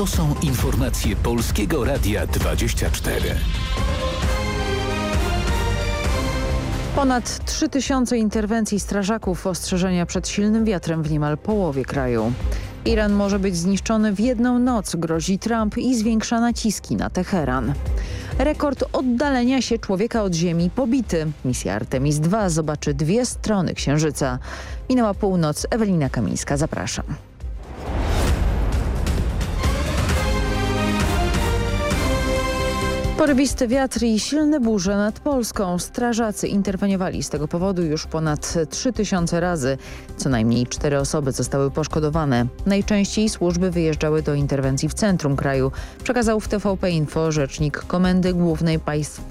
To są informacje Polskiego Radia 24. Ponad 3000 interwencji strażaków ostrzeżenia przed silnym wiatrem w niemal połowie kraju. Iran może być zniszczony w jedną noc, grozi Trump i zwiększa naciski na Teheran. Rekord oddalenia się człowieka od Ziemi pobity. Misja Artemis II zobaczy dwie strony Księżyca. Minęła północ. Ewelina Kamińska, zapraszam. Porywisty wiatr i silne burze nad Polską. Strażacy interweniowali z tego powodu już ponad 3000 razy. Co najmniej cztery osoby zostały poszkodowane. Najczęściej służby wyjeżdżały do interwencji w centrum kraju. Przekazał w TVP Info rzecznik Komendy Głównej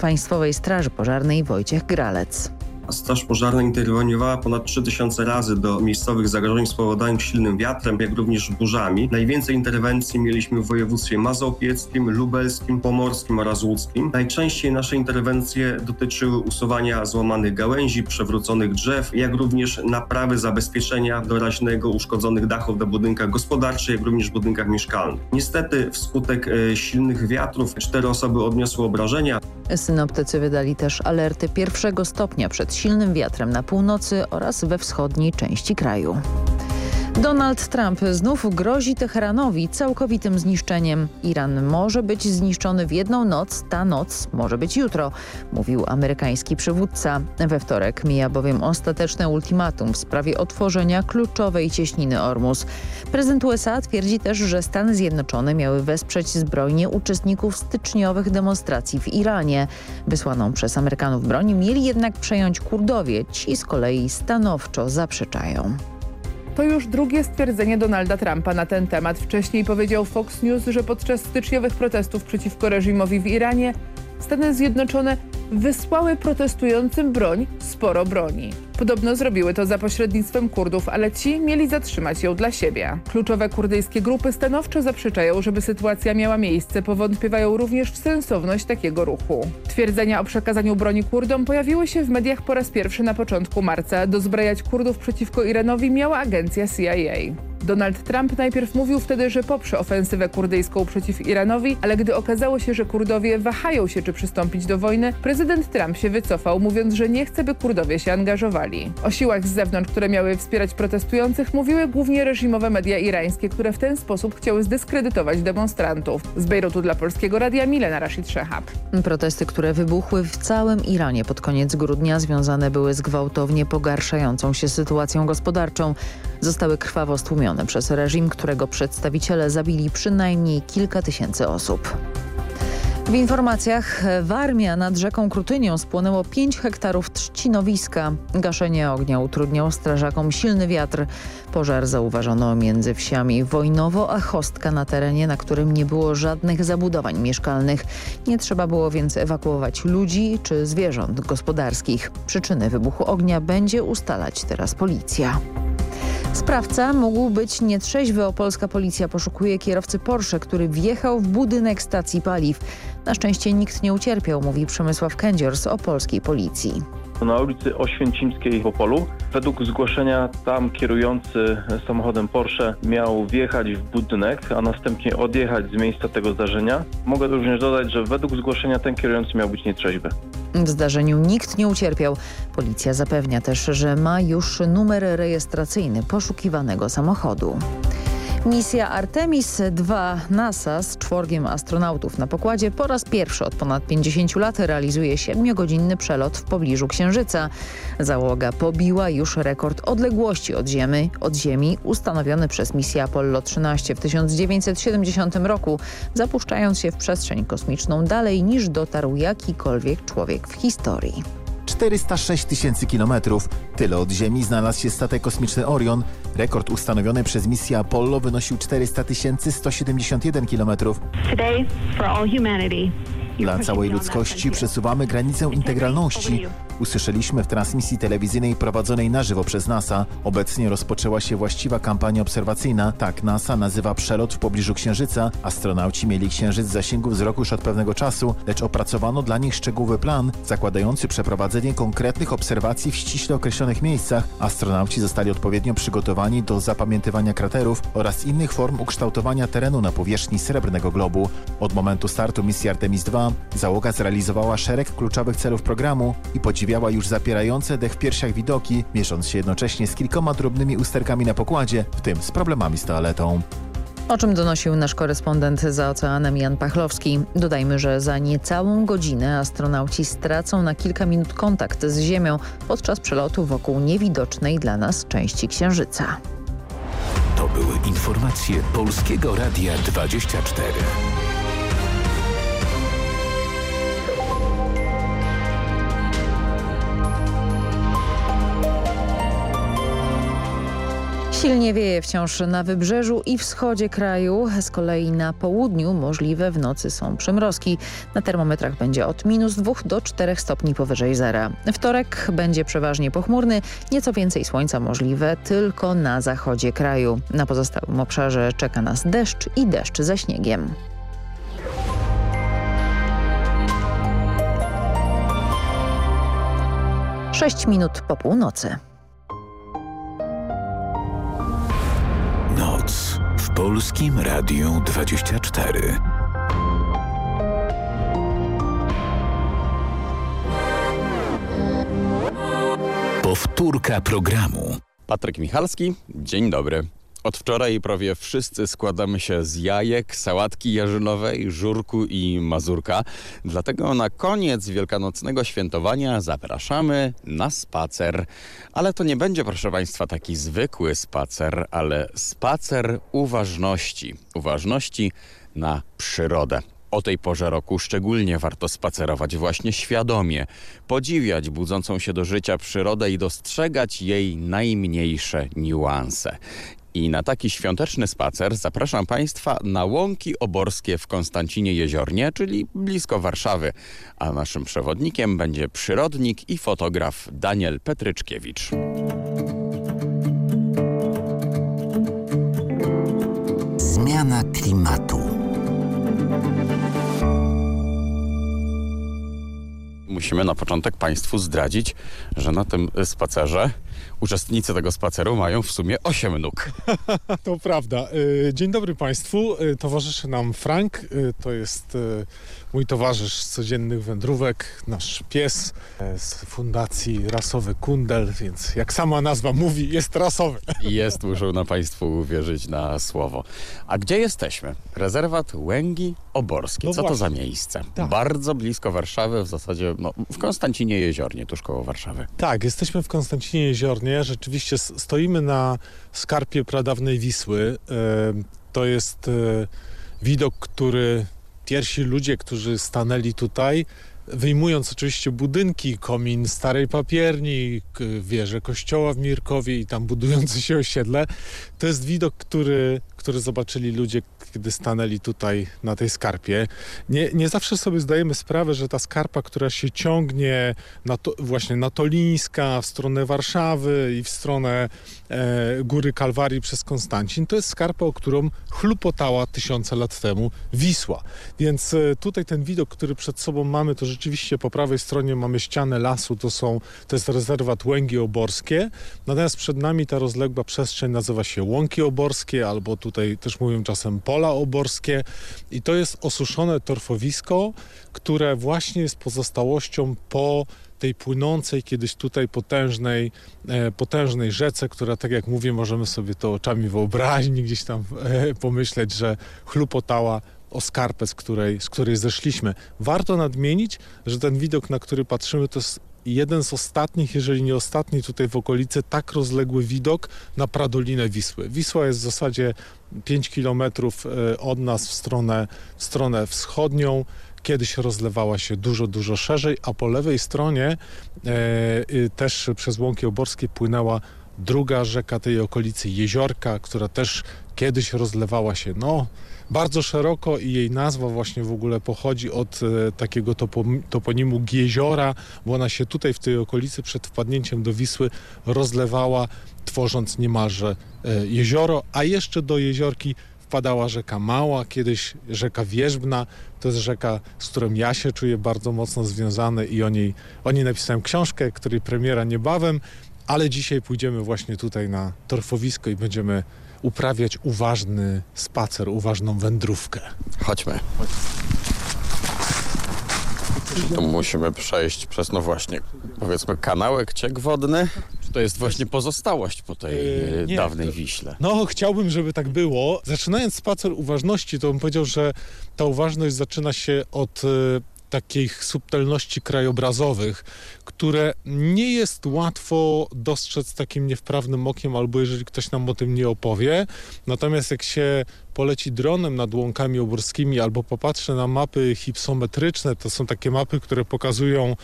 Państwowej Straży Pożarnej Wojciech Gralec. Straż Pożarna interweniowała ponad 3000 razy do miejscowych zagrożeń spowodowanych silnym wiatrem, jak również burzami. Najwięcej interwencji mieliśmy w województwie mazopieckim, lubelskim, pomorskim oraz łódzkim. Najczęściej nasze interwencje dotyczyły usuwania złamanych gałęzi, przewróconych drzew, jak również naprawy zabezpieczenia doraźnego uszkodzonych dachów na budynkach gospodarczych, jak również budynkach mieszkalnych. Niestety wskutek e, silnych wiatrów cztery osoby odniosły obrażenia. Synoptycy wydali też alerty pierwszego stopnia przed silnym wiatrem na północy oraz we wschodniej części kraju. Donald Trump znów grozi Teheranowi całkowitym zniszczeniem. Iran może być zniszczony w jedną noc, ta noc może być jutro, mówił amerykański przywódca. We wtorek mija bowiem ostateczne ultimatum w sprawie otworzenia kluczowej cieśniny Ormus. Prezydent USA twierdzi też, że Stany Zjednoczone miały wesprzeć zbrojnie uczestników styczniowych demonstracji w Iranie. Wysłaną przez Amerykanów broń mieli jednak przejąć Kurdowie. Ci z kolei stanowczo zaprzeczają. To już drugie stwierdzenie Donalda Trumpa na ten temat. Wcześniej powiedział Fox News, że podczas styczniowych protestów przeciwko reżimowi w Iranie Stany Zjednoczone wysłały protestującym broń, sporo broni. Podobno zrobiły to za pośrednictwem Kurdów, ale ci mieli zatrzymać ją dla siebie. Kluczowe kurdyjskie grupy stanowczo zaprzeczają, żeby sytuacja miała miejsce, powątpiewają również w sensowność takiego ruchu. Twierdzenia o przekazaniu broni Kurdom pojawiły się w mediach po raz pierwszy na początku marca. Dozbrajać Kurdów przeciwko Iranowi miała agencja CIA. Donald Trump najpierw mówił wtedy, że poprze ofensywę kurdyjską przeciw Iranowi, ale gdy okazało się, że Kurdowie wahają się, czy przystąpić do wojny, prezydent Trump się wycofał, mówiąc, że nie chce, by Kurdowie się angażowali. O siłach z zewnątrz, które miały wspierać protestujących, mówiły głównie reżimowe media irańskie, które w ten sposób chciały zdyskredytować demonstrantów. Z Bejrutu dla Polskiego Radia Milena Rashid Shehab. Protesty, które wybuchły w całym Iranie pod koniec grudnia związane były z gwałtownie pogarszającą się sytuacją gospodarczą. Zostały krwawo stłumione przez reżim, którego przedstawiciele zabili przynajmniej kilka tysięcy osób. W informacjach Warmia nad rzeką Krutynią spłonęło 5 hektarów trzcinowiska. Gaszenie ognia utrudniał strażakom silny wiatr. Pożar zauważono między wsiami Wojnowo a Chostka na terenie, na którym nie było żadnych zabudowań mieszkalnych. Nie trzeba było więc ewakuować ludzi czy zwierząt gospodarskich. Przyczyny wybuchu ognia będzie ustalać teraz policja. Sprawca mógł być nietrzeźwy. Opolska policja poszukuje kierowcy Porsche, który wjechał w budynek stacji paliw. Na szczęście nikt nie ucierpiał, mówi Przemysław Kędzior z opolskiej policji na ulicy Oświęcimskiej w Opolu. Według zgłoszenia tam kierujący samochodem Porsche miał wjechać w budynek, a następnie odjechać z miejsca tego zdarzenia. Mogę również dodać, że według zgłoszenia ten kierujący miał być nietrzeźwy. W zdarzeniu nikt nie ucierpiał. Policja zapewnia też, że ma już numer rejestracyjny poszukiwanego samochodu. Misja Artemis II NASA z czworgiem astronautów na pokładzie po raz pierwszy od ponad 50 lat realizuje 7-godzinny przelot w pobliżu Księżyca. Załoga pobiła już rekord odległości od Ziemi, od Ziemi ustanowiony przez misję Apollo 13 w 1970 roku, zapuszczając się w przestrzeń kosmiczną dalej niż dotarł jakikolwiek człowiek w historii. 406 tysięcy kilometrów. Tyle od Ziemi znalazł się statek kosmiczny Orion. Rekord ustanowiony przez misję Apollo wynosił 400 171 kilometrów. Dla całej ludzkości przesuwamy granicę integralności. usłyszeliśmy w transmisji telewizyjnej prowadzonej na żywo przez NASA. Obecnie rozpoczęła się właściwa kampania obserwacyjna. Tak NASA nazywa przelot w pobliżu Księżyca. Astronauci mieli Księżyc w zasięgu wzroku już od pewnego czasu, lecz opracowano dla nich szczegółowy plan zakładający przeprowadzenie konkretnych obserwacji w ściśle określonych miejscach. Astronauci zostali odpowiednio przygotowani do zapamiętywania kraterów oraz innych form ukształtowania terenu na powierzchni Srebrnego Globu. Od momentu startu misji Artemis II załoga zrealizowała szereg kluczowych celów programu i podziwiała już zapierające dech w piersiach widoki, mierząc się jednocześnie z kilkoma drobnymi usterkami na pokładzie, w tym z problemami z toaletą. O czym donosił nasz korespondent za oceanem Jan Pachlowski. Dodajmy, że za niecałą godzinę astronauci stracą na kilka minut kontakt z Ziemią podczas przelotu wokół niewidocznej dla nas części Księżyca. To były informacje Polskiego Radia 24. Silnie wieje wciąż na wybrzeżu i wschodzie kraju. Z kolei na południu możliwe w nocy są przymrozki. Na termometrach będzie od minus 2 do 4 stopni powyżej zera. Wtorek będzie przeważnie pochmurny, nieco więcej słońca możliwe tylko na zachodzie kraju. Na pozostałym obszarze czeka nas deszcz i deszcz ze śniegiem. Sześć minut po północy. Polskim Radiu 24. Powtórka programu. Patryk Michalski, dzień dobry. Od wczoraj prawie wszyscy składamy się z jajek, sałatki jarzynowej, żurku i mazurka. Dlatego na koniec wielkanocnego świętowania zapraszamy na spacer. Ale to nie będzie, proszę Państwa, taki zwykły spacer, ale spacer uważności. Uważności na przyrodę. O tej porze roku szczególnie warto spacerować właśnie świadomie, podziwiać budzącą się do życia przyrodę i dostrzegać jej najmniejsze niuanse. I na taki świąteczny spacer zapraszam Państwa na Łąki Oborskie w Konstancinie Jeziornie, czyli blisko Warszawy. A naszym przewodnikiem będzie przyrodnik i fotograf Daniel Petryczkiewicz. Zmiana klimatu. Musimy na początek Państwu zdradzić, że na tym spacerze uczestnicy tego spaceru mają w sumie 8 nóg. To prawda. Y, Dzień dobry Państwu. Y, Towarzyszy nam Frank. Y, To jest mój towarzysz z codziennych wędrówek, nasz pies z fundacji Rasowy Kundel, więc jak sama nazwa mówi, jest rasowy. Jest, muszą na Państwu uwierzyć na słowo. A gdzie jesteśmy? Rezerwat Łęgi Oborskie. No Co to właśnie. za miejsce? Tak. Bardzo blisko Warszawy, w zasadzie no, w Konstancinie Jeziornie, tuż koło Warszawy. Tak, jesteśmy w Konstancinie Jeziornie. Rzeczywiście stoimy na skarpie pradawnej Wisły. E, To jest e, widok, który pierwsi ludzie, którzy stanęli tutaj, wyjmując oczywiście budynki, komin starej papierni, wieże kościoła w Mirkowie i tam budujące się osiedle, to jest widok, który, który zobaczyli ludzie, kiedy stanęli tutaj na tej skarpie. Nie, nie zawsze sobie zdajemy sprawę, że ta skarpa, która się ciągnie na to, właśnie na Tolińska, w stronę Warszawy i w stronę e, Góry Kalwarii przez Konstancin, to jest skarpa, o którą chlupotała tysiące lat temu Wisła. Więc e, tutaj ten widok, który przed sobą mamy, to rzeczywiście po prawej stronie mamy ścianę lasu, to, są, to jest rezerwat Łęgi Oborskie, natomiast przed nami ta rozległa przestrzeń nazywa się Łąki Oborskie, albo tutaj też mówią czasem Pola Oborskie i to jest osuszone torfowisko, które właśnie jest pozostałością po tej płynącej kiedyś tutaj potężnej, e, potężnej rzece, która tak jak mówię, możemy sobie to oczami wyobraźni gdzieś tam e, pomyśleć, że chlupotała o skarpę, z której, z której zeszliśmy. Warto nadmienić, że ten widok, na który patrzymy, to jest jeden z ostatnich, jeżeli nie ostatni tutaj w okolicy, tak rozległy widok na Pradolinę Wisły. Wisła jest w zasadzie 5 kilometrów e, od nas w stronę, w stronę wschodnią. Kiedyś rozlewała się dużo, dużo szerzej, a po lewej stronie e, y, też przez Łąki Oborskie płynęła druga rzeka tej okolicy, Jeziorka, która też kiedyś rozlewała się, no bardzo szeroko i jej nazwa właśnie w ogóle pochodzi od e, takiego topo- toponimu Gieziora, bo ona się tutaj w tej okolicy przed wpadnięciem do Wisły rozlewała, tworząc niemalże e, jezioro, a jeszcze do jeziorki wpadała rzeka Mała, kiedyś rzeka Wierzbna. To jest rzeka, z którą ja się czuję bardzo mocno związany i o niej, o niej napisałem książkę, której premiera niebawem, ale dzisiaj pójdziemy właśnie tutaj na torfowisko i będziemy uprawiać uważny spacer, uważną wędrówkę. Chodźmy. Tu musimy przejść przez, no właśnie, powiedzmy kanałek, ciek wodny. Czy to jest właśnie pozostałość po tej Yy, e, nie, dawnej to- Wiśle? No, chciałbym, żeby tak było. Zaczynając spacer uważności, to bym powiedział, że ta uważność zaczyna się od e, takich subtelności krajobrazowych, które nie jest łatwo dostrzec takim niewprawnym okiem, albo jeżeli ktoś nam o tym nie opowie. Natomiast jak się poleci dronem nad łąkami oborskimi albo popatrzy na mapy hipsometryczne, to są takie mapy, które pokazują e,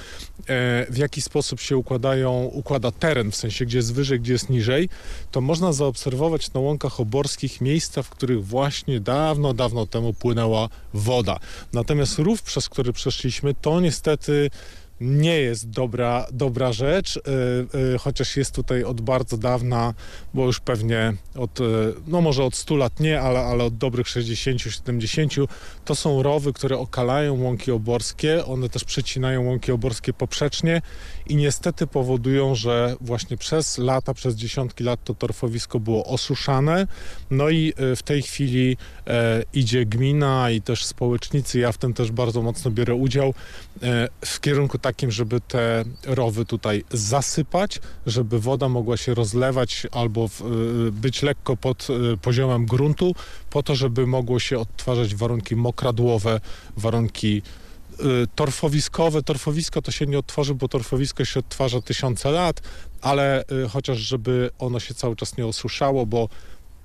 w jaki sposób się układają, układa teren, w sensie gdzie jest wyżej, gdzie jest niżej, to można zaobserwować na łąkach oborskich miejsca, w których właśnie dawno, dawno temu płynęła woda. Natomiast rów, przez który przeszliśmy, to niestety nie jest dobra, dobra rzecz, yy, yy, chociaż jest tutaj od bardzo dawna, bo już pewnie od, yy, no może od 100 lat nie, ale, ale od dobrych 60-70, to są rowy, które okalają łąki oborskie, one też przecinają łąki oborskie poprzecznie i niestety powodują, że właśnie przez lata, przez dziesiątki lat to torfowisko było osuszane, no i w tej chwili e, idzie gmina i też społecznicy, ja w tym też bardzo mocno biorę udział, e, w kierunku takim, żeby te rowy tutaj zasypać, żeby woda mogła się rozlewać albo w, y, być lekko pod y, poziomem gruntu, po to, żeby mogło się odtwarzać warunki mokradłowe, warunki y, torfowiskowe. Torfowisko to się nie odtworzy, bo torfowisko się odtwarza tysiące lat, ale chociaż żeby ono się cały czas nie osuszało, bo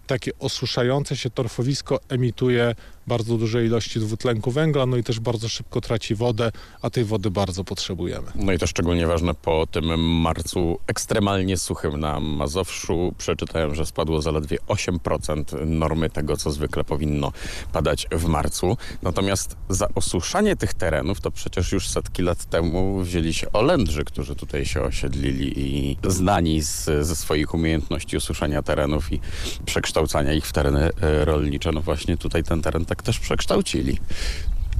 takie osuszające się torfowisko emituje bardzo duże ilości dwutlenku węgla, no i też bardzo szybko traci wodę, a tej wody bardzo potrzebujemy. No i to szczególnie ważne po tym marcu ekstremalnie suchym na Mazowszu. Przeczytałem, że spadło zaledwie 8% normy tego, co zwykle powinno padać w marcu. Natomiast za osuszanie tych terenów to przecież już setki lat temu wzięli się Olędrzy, którzy tutaj się osiedlili i znani z, ze swoich umiejętności osuszania terenów i przekształcania ich w tereny e, rolnicze. No właśnie tutaj ten teren tak też przekształcili.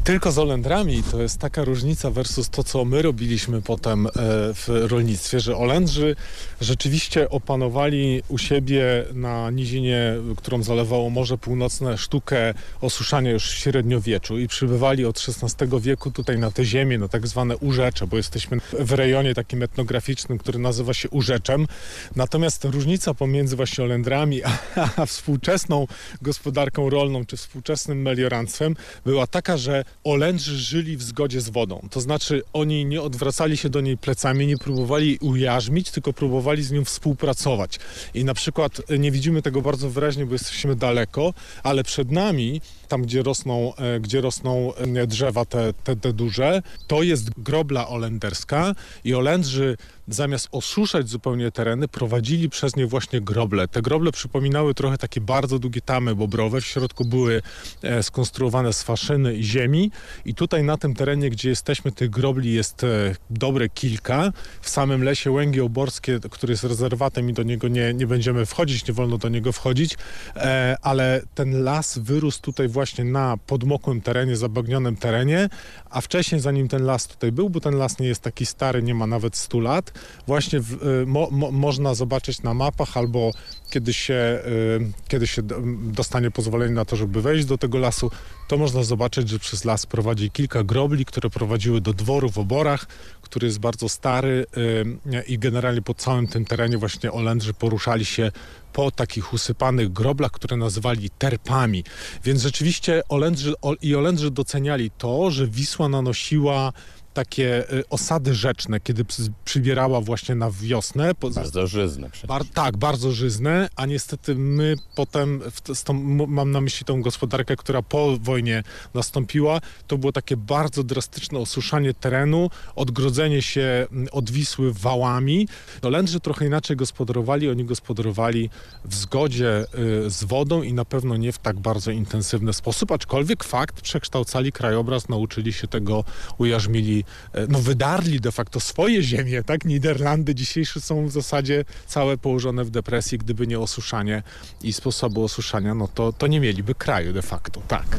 Tylko z Olendrami to jest taka różnica versus to, co my robiliśmy potem e, w rolnictwie, że Olendrzy rzeczywiście opanowali u siebie na nizinie, którą zalewało Morze Północne, sztukę osuszania już w średniowieczu i przybywali od XVI wieku tutaj na te ziemię, na tak zwane urzecze, bo jesteśmy w rejonie takim etnograficznym, który nazywa się Urzeczem. Natomiast różnica pomiędzy właśnie Olendrami a, a współczesną gospodarką rolną czy współczesnym melioranstwem była taka, że Olędrzy żyli w zgodzie z wodą. To znaczy oni nie odwracali się do niej plecami, nie próbowali ujarzmić, tylko próbowali z nią współpracować. I na przykład e, nie widzimy tego bardzo wyraźnie, bo jesteśmy daleko, ale przed nami, tam gdzie rosną, e, gdzie rosną e, drzewa te, te, te duże, to jest grobla olenderska i Olędrzy zamiast osuszać zupełnie tereny, prowadzili przez nie właśnie groble. Te groble przypominały trochę takie bardzo długie tamy bobrowe. W środku były e, skonstruowane z faszyny i ziemi i tutaj na tym terenie, gdzie jesteśmy, tych grobli jest e, dobre kilka. W samym lesie Łęgi Oborskie, który jest rezerwatem i do niego nie, nie będziemy wchodzić, nie wolno do niego wchodzić, e, ale ten las wyrósł tutaj właśnie na podmokłym terenie, zabagnionym terenie, a wcześniej zanim ten las tutaj był, bo ten las nie jest taki stary, nie ma nawet 100 lat, właśnie w, y, mo, mo, można zobaczyć na mapach albo kiedy się, y, kiedy się dostanie pozwolenie na to, żeby wejść do tego lasu, to można zobaczyć, że przez las prowadzi kilka grobli, które prowadziły do dworu w Oborach, który jest bardzo stary y, i generalnie po całym tym terenie właśnie Olędrzy poruszali się po takich usypanych groblach, które nazywali terpami. Więc rzeczywiście Olędrzy o, i Olędrzy doceniali to, że Wisła nanosiła takie y, osady rzeczne, kiedy przy- przybierała właśnie na wiosnę. Bardzo żyzne przecież. Bar, tak, bardzo żyzne, a niestety my potem, tą, mam na myśli tą gospodarkę, która po wojnie nastąpiła, to było takie bardzo drastyczne osuszanie terenu, odgrodzenie się od Wisły wałami. No Lędrzy trochę inaczej gospodarowali, oni gospodarowali w zgodzie y, z wodą i na pewno nie w tak bardzo intensywny sposób, aczkolwiek fakt, przekształcali krajobraz, nauczyli się tego, ujarzmili, e, no wydarli de facto swoje ziemie, tak? Niderlandy dzisiejsze są w zasadzie całe położone w depresji, gdyby nie osuszanie i sposoby osuszania, no to, to nie mieliby kraju de facto, tak.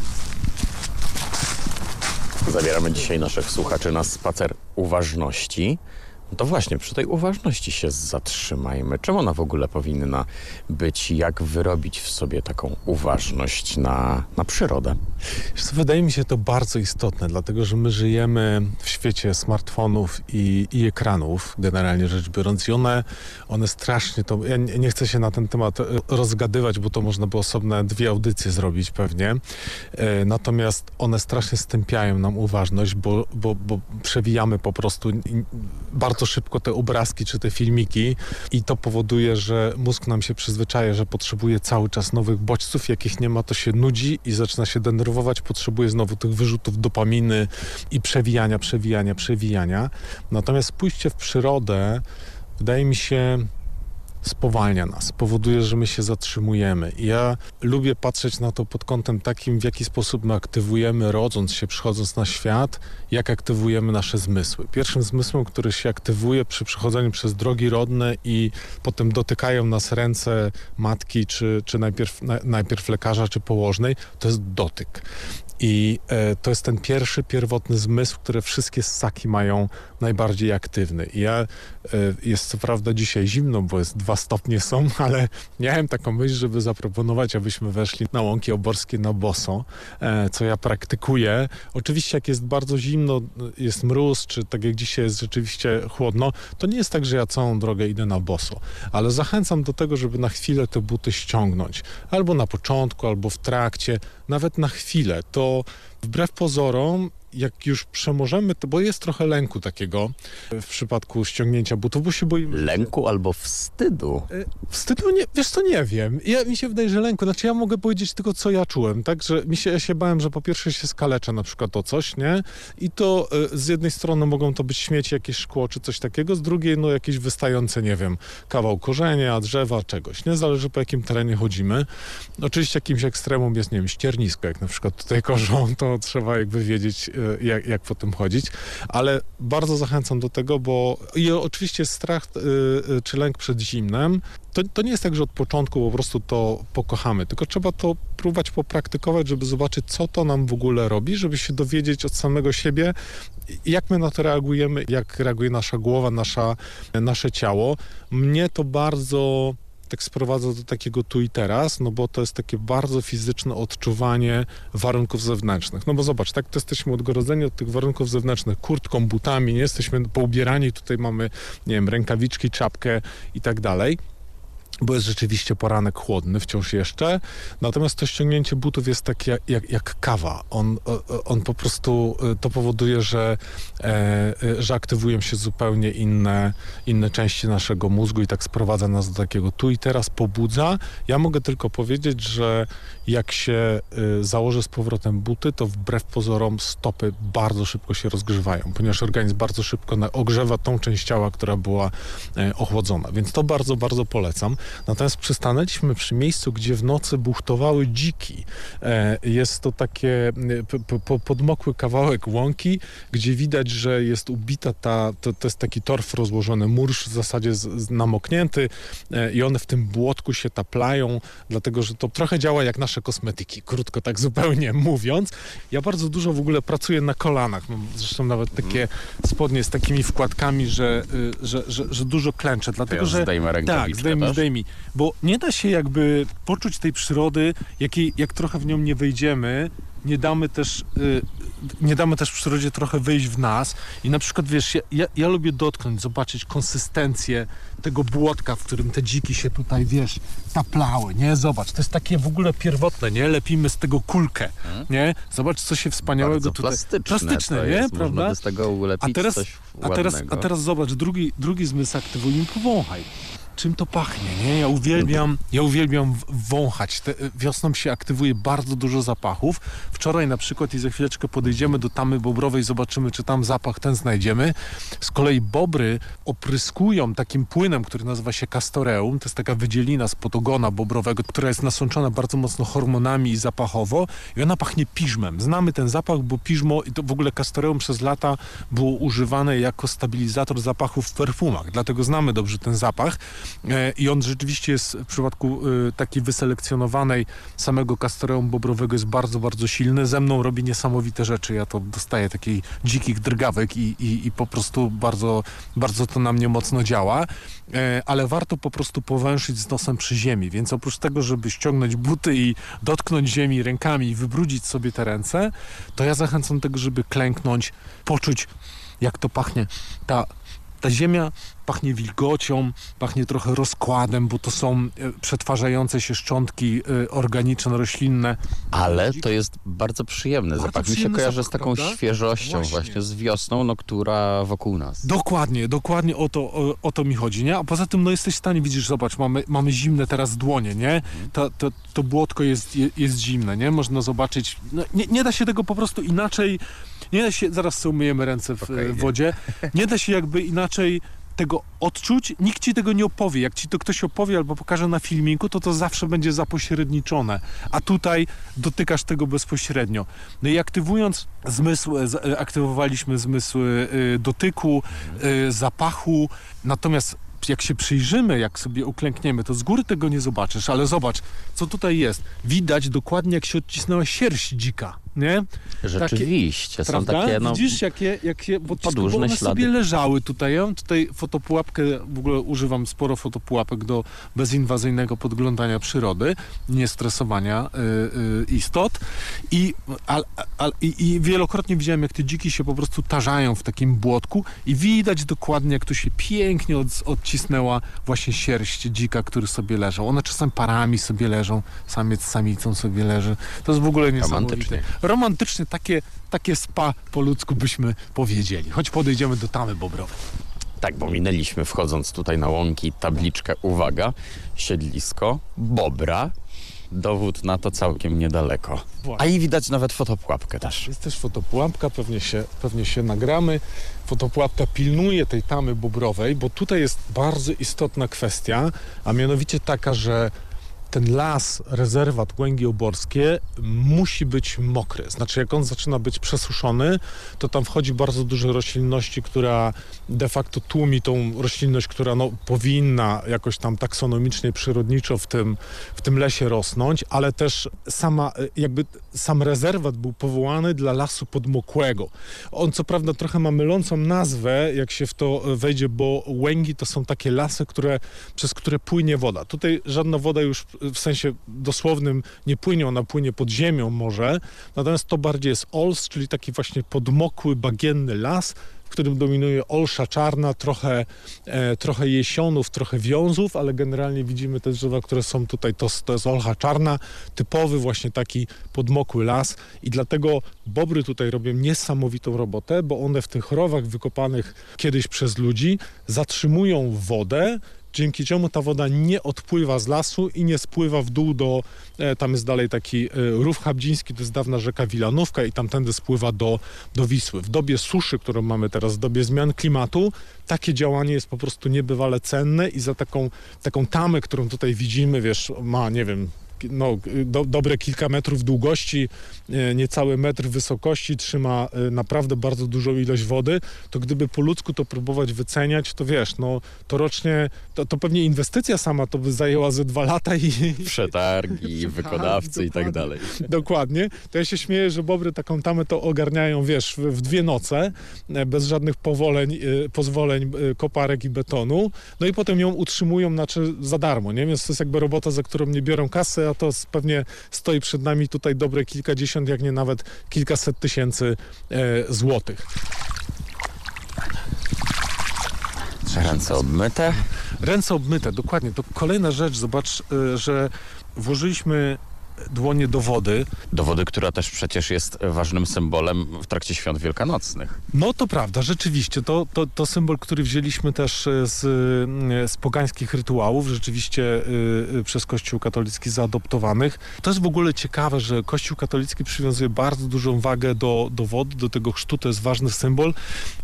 Zabieramy dzisiaj naszych słuchaczy na spacer uważności. No to właśnie, przy tej uważności się zatrzymajmy. Czemu ona w ogóle powinna być? Jak wyrobić w sobie taką uważność na, na przyrodę? Wydaje mi się to bardzo istotne, dlatego że my żyjemy w świecie smartfonów i, i ekranów, generalnie rzecz biorąc, i one, one strasznie to. Ja nie, chcę się na ten temat e, rozgadywać, bo to można by osobne dwie audycje zrobić pewnie. E, natomiast one strasznie stępiają nam uważność, bo, bo, bo przewijamy po prostu i- bardzo szybko te obrazki czy te filmiki i to powoduje, że mózg nam się przyzwyczaja, że potrzebuje cały czas nowych bodźców, jakich nie ma, to się nudzi i zaczyna się denerwować, potrzebuje znowu tych wyrzutów dopaminy i przewijania, przewijania, przewijania. Natomiast pójście w przyrodę wydaje mi się spowalnia nas, powoduje, że my się zatrzymujemy. I ja lubię patrzeć na to pod kątem takim, w jaki sposób my aktywujemy, rodząc się, przychodząc na świat, jak aktywujemy nasze zmysły. Pierwszym zmysłem, który się aktywuje przy przechodzeniu przez drogi rodne i potem dotykają nas ręce matki, czy, czy najpierw, na, najpierw lekarza, czy położnej, to jest dotyk. I e, to jest ten pierwszy, pierwotny zmysł, który wszystkie ssaki mają najbardziej aktywny. I ja, jest co prawda dzisiaj zimno, bo jest dwa stopnie są, ale miałem taką myśl, żeby zaproponować, abyśmy weszli na łąki oborskie na boso, e, co ja praktykuję. Oczywiście jak jest bardzo zimno, jest mróz, czy tak jak dzisiaj jest rzeczywiście chłodno, to nie jest tak, że ja całą drogę idę na boso, ale zachęcam do tego, żeby na chwilę te buty ściągnąć. Albo na początku, albo w trakcie, nawet na chwilę. To wbrew pozorom, jak już przemożemy, to bo jest trochę lęku takiego w przypadku ściągnięcia butów, bo się boimy. Lęku albo wstydu? Wstydu nie, wiesz co, nie wiem. Ja, mi się wydaje, że lęku, znaczy ja mogę powiedzieć tylko, co ja czułem, tak, że mi się, ja się bałem, że po pierwsze się skaleczę na przykład o coś, nie, i to y, z jednej strony mogą to być śmieci, jakieś szkło czy coś takiego, z drugiej, no jakieś wystające, nie wiem, kawał korzenia, drzewa, czegoś, nie, zależy po jakim terenie chodzimy. Oczywiście jakimś ekstremum jest, nie wiem, ściernisko, jak na przykład tutaj korzą, to trzeba jakby wiedzieć, jak, jak po tym chodzić, ale bardzo zachęcam do tego, bo i oczywiście strach y, y, czy lęk przed zimnem, to, to nie jest tak, że od początku po prostu to pokochamy, tylko trzeba to próbować popraktykować, żeby zobaczyć, co to nam w ogóle robi, żeby się dowiedzieć od samego siebie, jak my na to reagujemy, jak reaguje nasza głowa, nasza, nasze ciało. Mnie to bardzo tak sprowadza do takiego tu i teraz, no bo to jest takie bardzo fizyczne odczuwanie warunków zewnętrznych. No bo zobacz, tak to jesteśmy odgrodzeni od tych warunków zewnętrznych kurtką, butami, nie jesteśmy poubierani, tutaj mamy, nie wiem, rękawiczki, czapkę i tak dalej bo jest rzeczywiście poranek chłodny wciąż jeszcze. Natomiast to ściągnięcie butów jest tak jak, jak, jak kawa. On, on po prostu e, to powoduje, że, e, e, że aktywują się zupełnie inne, inne części naszego mózgu i tak sprowadza nas do takiego tu i teraz pobudza. Ja mogę tylko powiedzieć, że jak się e, założy z powrotem buty, to wbrew pozorom stopy bardzo szybko się rozgrzewają, ponieważ organizm bardzo szybko ogrzewa tą część ciała, która była e, ochłodzona. Więc to bardzo, bardzo polecam. Natomiast przystanęliśmy przy miejscu, gdzie w nocy buchtowały dziki. E, Jest to takie e, podmokły kawałek łąki, gdzie widać, że jest ubita ta, to, to jest taki torf rozłożony, mursz w zasadzie z, z namoknięty e, i one w tym błotku się taplają, dlatego że to trochę działa jak nasze kosmetyki, krótko tak zupełnie mówiąc. Ja bardzo dużo w ogóle pracuję na kolanach. Mam zresztą nawet takie spodnie z takimi wkładkami, że, y, że, że, że dużo klęczę, dlatego ja że... zdejmę Tak, rękawiczkę zdejmij, zdejmij. Bo nie da się jakby poczuć tej przyrody, jakiej, jak trochę w nią nie wejdziemy, nie damy też, y, nie damy też przyrodzie trochę wyjść w nas i na przykład wiesz, ja, ja, ja lubię dotknąć, zobaczyć konsystencję tego błotka, w którym te dziki się tutaj, wiesz, taplały, nie? Zobacz, to jest takie w ogóle pierwotne, nie? Lepimy z tego kulkę, nie? Zobacz, co się wspaniałego Bardzo tutaj... plastyczne, Plastyczne, nie? jest, Prawda? z tego ulepić A teraz, a, teraz, a teraz zobacz, drugi, drugi zmysł aktywuj powąchaj. Czym to pachnie, nie? Ja uwielbiam, ja uwielbiam wąchać. Te, wiosną się aktywuje bardzo dużo zapachów. Wczoraj na przykład i za chwileczkę podejdziemy do tamy bobrowej, zobaczymy, czy tam zapach ten znajdziemy. Z kolei bobry opryskują takim płynem, który nazywa się castoreum. To jest taka wydzielina z podogona bobrowego, która jest nasączona bardzo mocno hormonami i zapachowo i ona pachnie piżmem. Znamy ten zapach, bo piżmo i to w ogóle castoreum przez lata było używane jako stabilizator zapachów w perfumach. Dlatego znamy dobrze ten zapach E, i on rzeczywiście jest w przypadku e, takiej wyselekcjonowanej samego castoreum bobrowego jest bardzo, bardzo silny. Ze mną robi niesamowite rzeczy. Ja to dostaję takich dzikich drgawek i, i, i po prostu bardzo, bardzo to na mnie mocno działa. E, Ale warto po prostu powęszyć z nosem przy ziemi, więc oprócz tego, żeby ściągnąć buty i dotknąć ziemi rękami i wybrudzić sobie te ręce, to ja zachęcam do tego, żeby klęknąć, poczuć jak to pachnie. Ta, ta ziemia pachnie wilgocią, pachnie trochę rozkładem, bo to są e, przetwarzające się szczątki e, organiczno-roślinne. Ale to jest bardzo przyjemny Bardzo zapach. Mi się kojarzy zapach, z taką prawda? świeżością Właśnie. właśnie. z wiosną, no, która wokół nas. Dokładnie, dokładnie o to, o, o to mi chodzi, nie? A poza tym, no jesteś w stanie, widzisz, zobacz, mamy, mamy zimne teraz dłonie, nie? To, to, to błotko jest, je- jest zimne, nie? Można zobaczyć, no, nie, nie da się tego po prostu inaczej, nie da się, zaraz sobie umyjemy ręce w Spokojnie. wodzie, nie da się jakby inaczej tego odczuć, nikt ci tego nie opowie. Jak ci to ktoś opowie albo pokaże na filmiku, to to zawsze będzie zapośredniczone. A tutaj dotykasz tego bezpośrednio. No i aktywując zmysł, e, aktywowaliśmy zmysły e, dotyku, e, zapachu, natomiast jak się przyjrzymy, jak sobie uklękniemy, to z góry tego nie zobaczysz, ale zobacz, co tutaj jest. Widać dokładnie, jak się odcisnęła sierść dzika, nie? Rzeczywiście, są Prawda? takie no, Widzisz, jakie, jakie bo podłużne bo one ślady. sobie leżały tutaj. Ja mam tutaj fotopułapkę, w ogóle używam sporo fotopułapek do bezinwazyjnego podglądania przyrody, niestresowania y, y, istot I, al, al, i, i wielokrotnie widziałem, jak te dziki się po prostu tarzają w takim błotku i widać dokładnie, jak to się pięknie od, odcisnęła właśnie sierść dzika, który sobie leżał. One czasem parami sobie leżą, samiec z samicą sobie leży. To jest w ogóle niesamowite. Romantycznie takie, takie spa po ludzku byśmy powiedzieli. Choć podejdziemy do tamy bobrowej. Tak, bo minęliśmy wchodząc tutaj na łąki tabliczkę, uwaga, siedlisko, bobra, dowód na to całkiem niedaleko. A i widać nawet fotopułapkę też. Jest też fotopułapka, pewnie się, pewnie się nagramy. Fotopułapka pilnuje tej tamy bobrowej, bo tutaj jest bardzo istotna kwestia, a mianowicie taka, że ten las, rezerwat Łęgi Oborskie musi być mokry. Znaczy jak on zaczyna być przesuszony, to tam wchodzi bardzo dużo roślinności, która de facto tłumi tą roślinność, która no, powinna jakoś tam taksonomicznie, przyrodniczo w tym, w tym lesie rosnąć, ale też sama, jakby sam rezerwat był powołany dla lasu podmokłego. On co prawda trochę ma mylącą nazwę, jak się w to e, wejdzie, bo łęgi to są takie lasy, które, przez które płynie woda. Tutaj żadna woda już w sensie dosłownym nie płynie, ona płynie pod ziemią może, natomiast to bardziej jest ols, czyli taki właśnie podmokły, bagienny las, którym dominuje olsza czarna, trochę, e, trochę jesionów, trochę wiązów, ale generalnie widzimy te drzewa, które są tutaj, to, to jest olcha czarna, typowy właśnie taki podmokły las. I dlatego bobry tutaj robią niesamowitą robotę, bo one w tych rowach wykopanych kiedyś przez ludzi zatrzymują wodę, dzięki czemu ta woda nie odpływa z lasu i nie spływa w dół do, e, tam jest dalej taki e, rów habdziński, to jest dawna rzeka Wilanówka i tamtędy spływa do, do Wisły. W dobie suszy, którą mamy teraz, w dobie zmian klimatu, takie działanie jest po prostu niebywale cenne i za taką, taką tamę, którą tutaj widzimy, wiesz, ma, nie wiem, no, do, dobre kilka metrów długości, e, niecały metr wysokości, trzyma e, naprawdę bardzo dużą ilość wody, to gdyby po ludzku to próbować wyceniać, to wiesz, no to rocznie, to, to pewnie inwestycja sama to by zajęła ze dwa lata i... Przetargi, wykonawcy i tak dalej. Dokładnie. To ja się śmieję, że bobry taką tamę to ogarniają, wiesz, w, w dwie noce, e, bez żadnych powoleń, pozwoleń, koparek i betonu, no i potem ją utrzymują znaczy za darmo, nie? Więc to jest jakby robota, za którą nie biorą kasy, to pewnie stoi przed nami tutaj dobre kilkadziesiąt, jak nie nawet kilkaset tysięcy e, złotych. Ręce obmyte. Ręce obmyte, dokładnie. To kolejna rzecz, zobacz, e, że włożyliśmy dłonie do wody. Do wody, która też przecież jest ważnym symbolem w trakcie świąt wielkanocnych. No to prawda, rzeczywiście. To, to, to symbol, który wzięliśmy też e, z, e, z pogańskich rytuałów, rzeczywiście e, przez Kościół katolicki zaadoptowanych. To jest w ogóle ciekawe, że Kościół katolicki przywiązuje bardzo dużą wagę do, do wody, do tego chrztu, to jest ważny symbol,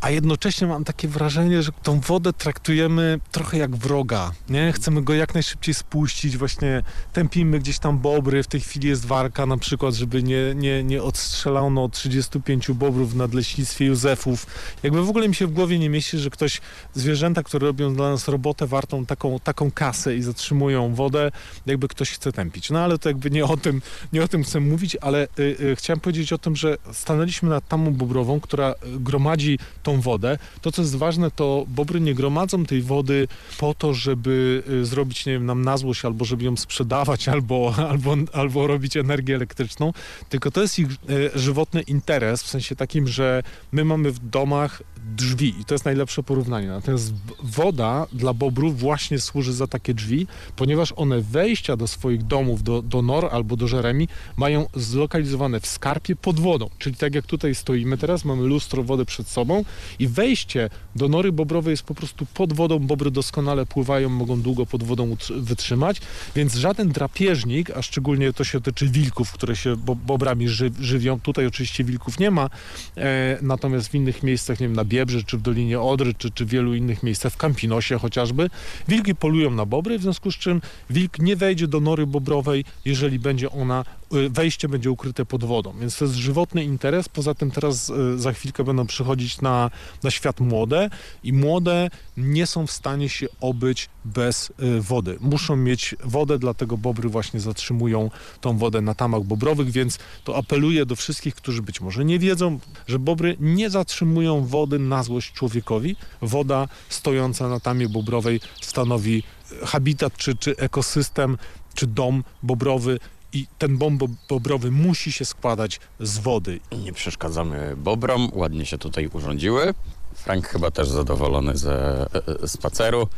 a jednocześnie mam takie wrażenie, że tą wodę traktujemy trochę jak wroga, nie? Chcemy go jak najszybciej spuścić, właśnie tępimy gdzieś tam bobry, w tej chwili jest warka na przykład, żeby nie, nie, nie odstrzelano 35 bobrów w nadleśnictwie Józefów. Jakby w ogóle mi się w głowie nie mieści, że ktoś, zwierzęta, które robią dla nas robotę wartą taką, taką kasę i zatrzymują wodę, jakby ktoś chce tępić. No ale to jakby nie o tym, nie o tym chcę mówić, ale y, y, chciałem powiedzieć o tym, że stanęliśmy nad tamą bobrową, która y, gromadzi tą wodę. To, co jest ważne, to bobry nie gromadzą tej wody po to, żeby y, zrobić, nie wiem, nam na złość, albo żeby ją sprzedawać, albo, albo, albo robić energię elektryczną, tylko to jest ich y, żywotny interes, w sensie takim, że my mamy w domach drzwi i to jest najlepsze porównanie. Natomiast woda dla bobrów właśnie służy za takie drzwi, ponieważ one wejścia do swoich domów, do, do nor albo do żeremi mają zlokalizowane w skarpie pod wodą. Czyli tak jak tutaj stoimy teraz, mamy lustro wody przed sobą i wejście do nory bobrowej jest po prostu pod wodą. Bobry doskonale pływają, mogą długo pod wodą wytrzymać, więc żaden drapieżnik, a szczególnie to się tyczy wilków, które się bo, bobrami ży, żywią. Tutaj oczywiście wilków nie ma, e, natomiast w innych miejscach, nie wiem, na Biebrze, czy w Dolinie Odry, czy, czy wielu innych miejscach, w Campinosie chociażby, wilki polują na bobry, w związku z czym wilk nie wejdzie do nory bobrowej, jeżeli będzie ona, wejście będzie ukryte pod wodą. Więc to jest żywotny interes. Poza tym teraz y, za chwilkę będą przychodzić na, na świat młode i młode nie są w stanie się obyć bez y, wody. Muszą mieć wodę, dlatego bobry właśnie zatrzymują tą wodę na tamach bobrowych, więc to apeluję do wszystkich, którzy być może nie wiedzą, że bobry nie zatrzymują wody na złość człowiekowi. Woda stojąca na tamie bobrowej stanowi habitat czy, czy ekosystem, czy dom bobrowy i ten dom bo- bobrowy musi się składać z wody. Nie przeszkadzamy bobrom, ładnie się tutaj urządziły. Frank chyba też zadowolony ze e, e, spaceru.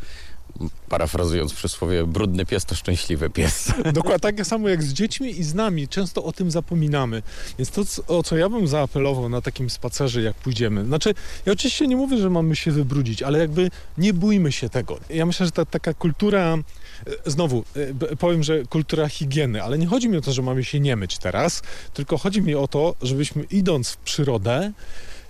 Parafrazując przysłowie, brudny pies to szczęśliwy pies. Dokładnie tak samo jak z dziećmi i z nami. Często o tym zapominamy. Więc to, o co ja bym zaapelował na takim spacerze, jak pójdziemy. Znaczy, ja oczywiście nie mówię, że mamy się wybrudzić, ale jakby nie bójmy się tego. Ja myślę, że ta taka kultura, znowu e, powiem, że kultura higieny, ale nie chodzi mi o to, że mamy się nie myć teraz, tylko chodzi mi o to, żebyśmy idąc w przyrodę,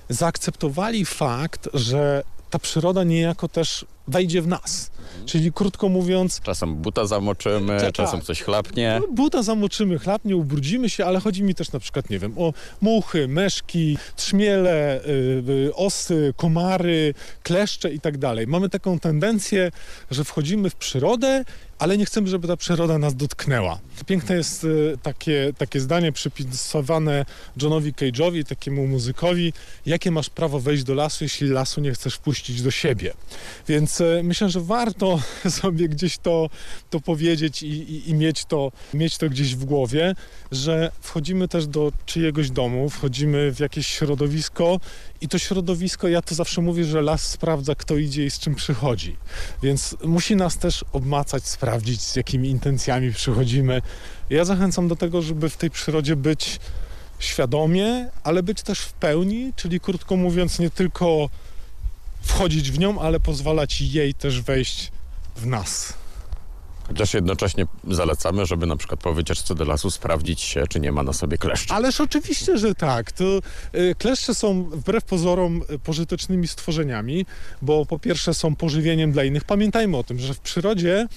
zaakceptowali fakt, że ta przyroda niejako też wejdzie w nas. Czyli krótko mówiąc, Czasem buta zamoczymy, Tak, czasem tak. coś chlapnie. no, buta zamoczymy, chlap, nie ubrudzimy się, ale chodzi mi też na przykład, nie wiem, o muchy, meszki, trzmiele, y, y, osy, komary, kleszcze i tak dalej. Mamy taką tendencję, że wchodzimy w przyrodę, ale nie chcemy, żeby ta przyroda nas dotknęła. Piękne jest y, takie, takie zdanie przypisywane Johnowi Cage'owi, takiemu muzykowi, jakie masz prawo wejść do lasu, jeśli lasu nie chcesz wpuścić do siebie. Więc y, myślę, że warto sobie gdzieś to, to powiedzieć i, i, i mieć, to, mieć to gdzieś w głowie, że wchodzimy też do czyjegoś domu, wchodzimy w jakieś środowisko i to środowisko, ja to zawsze mówię, że las sprawdza, kto idzie i z czym przychodzi. Więc musi nas też obmacać, sprawdzić, z jakimi intencjami przychodzimy. Ja zachęcam do tego, żeby w tej przyrodzie być świadomie, ale być też w pełni, czyli krótko mówiąc, nie tylko wchodzić w nią, ale pozwalać jej też wejść w nas. Chociaż jednocześnie zalecamy, żeby na przykład po wycieczce do lasu sprawdzić się, czy nie ma na sobie kleszczy. Ależ oczywiście, że tak. To y, kleszcze są wbrew pozorom y, pożytecznymi stworzeniami, bo po pierwsze są pożywieniem dla innych. Pamiętajmy o tym, że w przyrodzie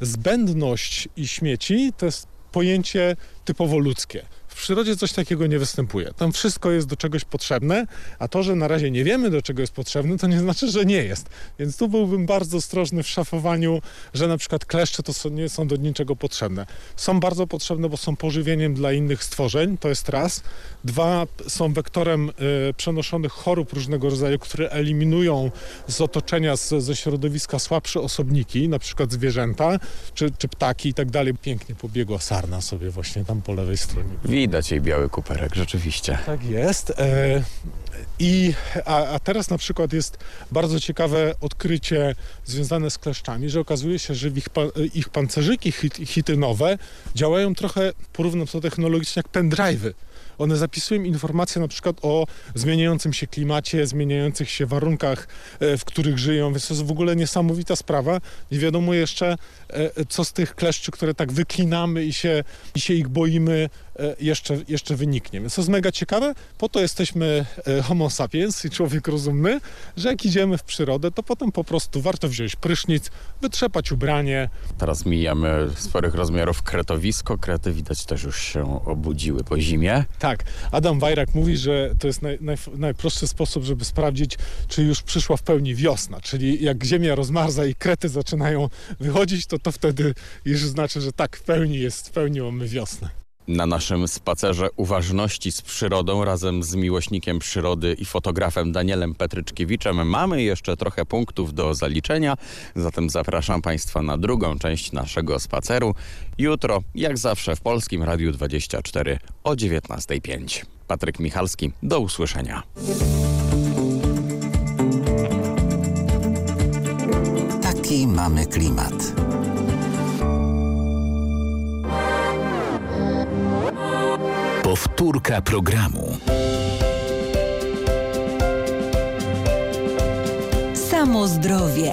zbędność i śmieci to jest pojęcie typowo ludzkie. Przyrodzie coś takiego nie występuje. Tam wszystko jest do czegoś potrzebne, a to, że na razie nie wiemy, do czego jest potrzebne, to nie znaczy, że nie jest. Więc tu byłbym bardzo ostrożny w szafowaniu, że na przykład kleszcze to nie są do niczego potrzebne. Są bardzo potrzebne, bo są pożywieniem dla innych stworzeń, to jest raz. Dwa, są wektorem y, przenoszonych chorób różnego rodzaju, które eliminują z otoczenia, z, ze środowiska słabsze osobniki, na przykład zwierzęta, czy, czy ptaki i tak dalej. Pięknie pobiegła sarna sobie właśnie tam po lewej stronie. Widać jej biały kuperek, rzeczywiście. Tak jest. E, I, a, a teraz na przykład jest bardzo ciekawe odkrycie związane z kleszczami, że okazuje się, że ich, ich pancerzyki hit, hitynowe działają trochę, porównam to technologicznie, jak pendrive'y. One zapisują informacje na przykład o zmieniającym się klimacie, zmieniających się warunkach, e, w których żyją, więc to jest w ogóle niesamowita sprawa. Nie wiadomo jeszcze, co z tych kleszczy, które tak wyklinamy i się, i się ich boimy, e, jeszcze, jeszcze wyniknie. Więc to jest mega ciekawe. Po to jesteśmy homo sapiens i człowiek rozumny, że jak idziemy w przyrodę, to potem po prostu warto wziąć prysznic, wytrzepać ubranie. Teraz mijamy sporych rozmiarów kretowisko. Krety widać też już się obudziły po zimie. Tak. Adam Wajrak mówi, że to jest naj, naj, najprostszy sposób, żeby sprawdzić, czy już przyszła w pełni wiosna. Czyli jak ziemia rozmarza i krety zaczynają wychodzić, to to wtedy już znaczy, że tak, w pełni jest, w pełni mamy wiosnę. Na naszym spacerze uważności z przyrodą razem z miłośnikiem przyrody i fotografem Danielem Petryczkiewiczem mamy jeszcze trochę punktów do zaliczenia, zatem zapraszam Państwa na drugą część naszego spaceru. Jutro, jak zawsze w Polskim Radiu 24 o 19.05. Patryk Michalski, do usłyszenia. Taki mamy klimat. Powtórka programu. Samo zdrowie.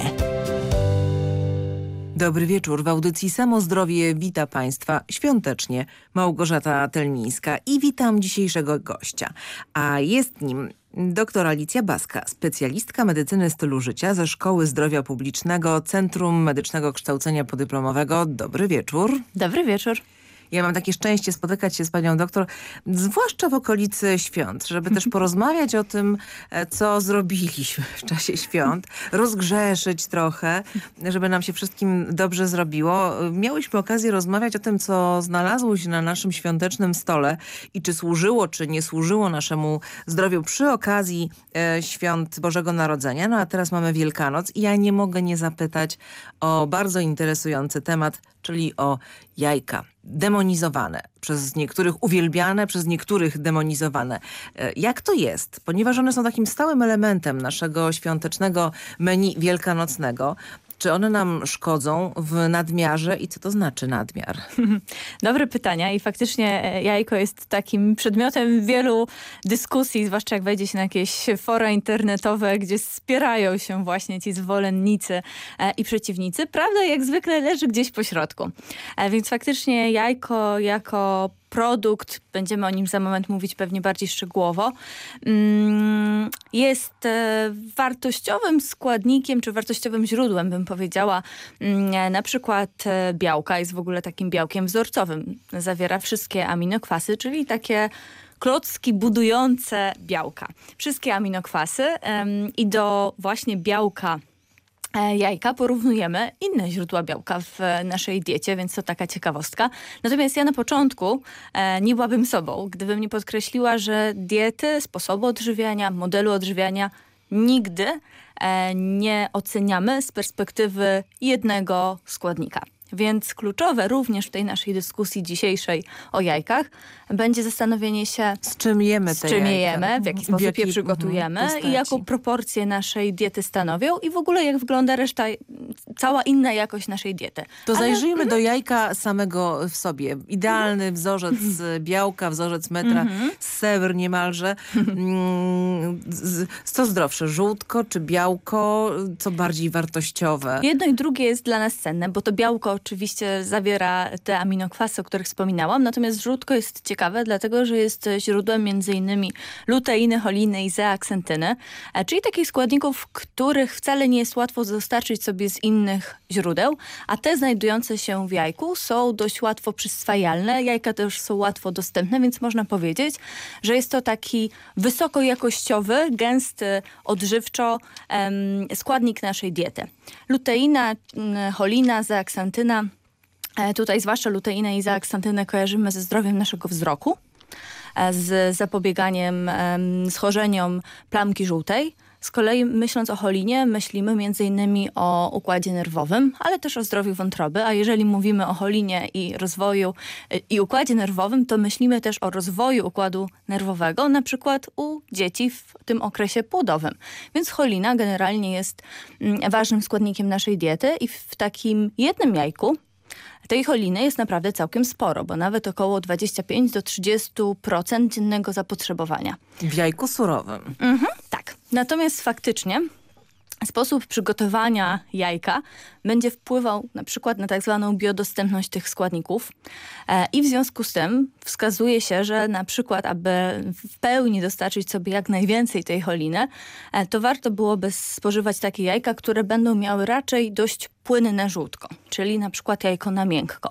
Dobry wieczór. W audycji Samo Zdrowie wita Państwa świątecznie Małgorzata Telmińska i witam dzisiejszego gościa. A jest nim dr Alicja Baska, specjalistka medycyny stylu życia ze Szkoły Zdrowia Publicznego Centrum Medycznego Kształcenia Podyplomowego. Dobry wieczór. Dobry wieczór. Ja mam takie szczęście spotykać się z panią doktor, zwłaszcza w okolicy świąt, żeby też porozmawiać o tym, e, co zrobiliśmy w czasie świąt, rozgrzeszyć trochę, żeby nam się wszystkim dobrze zrobiło. Miałyśmy okazję rozmawiać o tym, co znalazło się na naszym świątecznym stole i czy służyło, czy nie służyło naszemu zdrowiu przy okazji e, świąt Bożego Narodzenia. No a teraz mamy Wielkanoc i ja nie mogę nie zapytać o bardzo interesujący temat, czyli o jajka demonizowane, przez niektórych uwielbiane, przez niektórych demonizowane. E, jak to jest? Ponieważ one są takim stałym elementem naszego świątecznego menu wielkanocnego, czy one nam szkodzą w nadmiarze i co to znaczy nadmiar? Dobre pytania i faktycznie e, jajko jest takim przedmiotem wielu dyskusji, zwłaszcza jak wejdzie się na jakieś fora internetowe, gdzie spierają się właśnie ci zwolennicy e, i przeciwnicy. Prawda jak zwykle leży gdzieś po środku. E, więc faktycznie jajko jako produkt, będziemy o nim za moment mówić pewnie bardziej szczegółowo, mm, jest e, wartościowym składnikiem, czy wartościowym źródłem, bym powiedziała, mm, na przykład e, białka, jest w ogóle takim białkiem wzorcowym. Zawiera wszystkie aminokwasy, czyli takie klocki budujące białka. Wszystkie aminokwasy i do właśnie białka jajka porównujemy inne źródła białka w naszej diecie, więc to taka ciekawostka. Natomiast ja na początku e, nie byłabym sobą, gdybym nie podkreśliła, że diety, sposobu odżywiania, modelu odżywiania nigdy e, nie oceniamy z perspektywy jednego składnika. Więc kluczowe również w tej naszej dyskusji dzisiejszej o jajkach będzie zastanowienie się, z czym jemy z czym jemy, w jaki sposób je przygotujemy mm, i jaką proporcję naszej diety stanowią i w ogóle jak wygląda reszta, cała inna jakość naszej diety. To Ale... zajrzyjmy do jajka samego w sobie. Idealny wzorzec białka, wzorzec metra, mm -hmm. sewr niemalże. Mm, co zdrowsze, żółtko czy białko? Co bardziej wartościowe? Jedno i drugie jest dla nas cenne, bo to białko oczywiście zawiera te aminokwasy, o których wspominałam, natomiast żółtko jest ciekawe, dlatego że jest źródłem m.in. luteiny, choliny i zeaksentyny, e, czyli takich składników, których wcale nie jest łatwo dostarczyć sobie z innych źródeł, a te znajdujące się w jajku są dość łatwo przyswajalne, jajka też są łatwo dostępne, więc można powiedzieć, że jest to taki wysokojakościowy, gęsty, odżywczo em, składnik naszej diety. Luteina, cholina, zeaksantyna, e, tutaj zwłaszcza luteinę i zeaksantynę kojarzymy ze zdrowiem naszego wzroku, e, z zapobieganiem em, schorzeniom plamki żółtej. Z kolei myśląc o cholinie, myślimy innymi o układzie nerwowym, ale też o zdrowiu wątroby, a jeżeli mówimy o cholinie i rozwoju i układzie nerwowym, to myślimy też o rozwoju układu nerwowego, na przykład u dzieci w tym okresie płodowym. Więc cholina generalnie jest mm, ważnym składnikiem naszej diety i w takim jednym jajku tej choliny jest naprawdę całkiem sporo, bo nawet około 25 do 30% dziennego zapotrzebowania. W jajku surowym. Mhm, tak. Natomiast faktycznie sposób przygotowania jajka będzie wpływał na przykład na tak zwaną biodostępność tych składników e, i w związku z tym wskazuje się, że na przykład, aby w pełni dostarczyć sobie jak najwięcej tej choliny, e, to warto byłoby spożywać takie jajka, które będą miały raczej dość płynne żółtko, czyli na przykład jajko na miękko.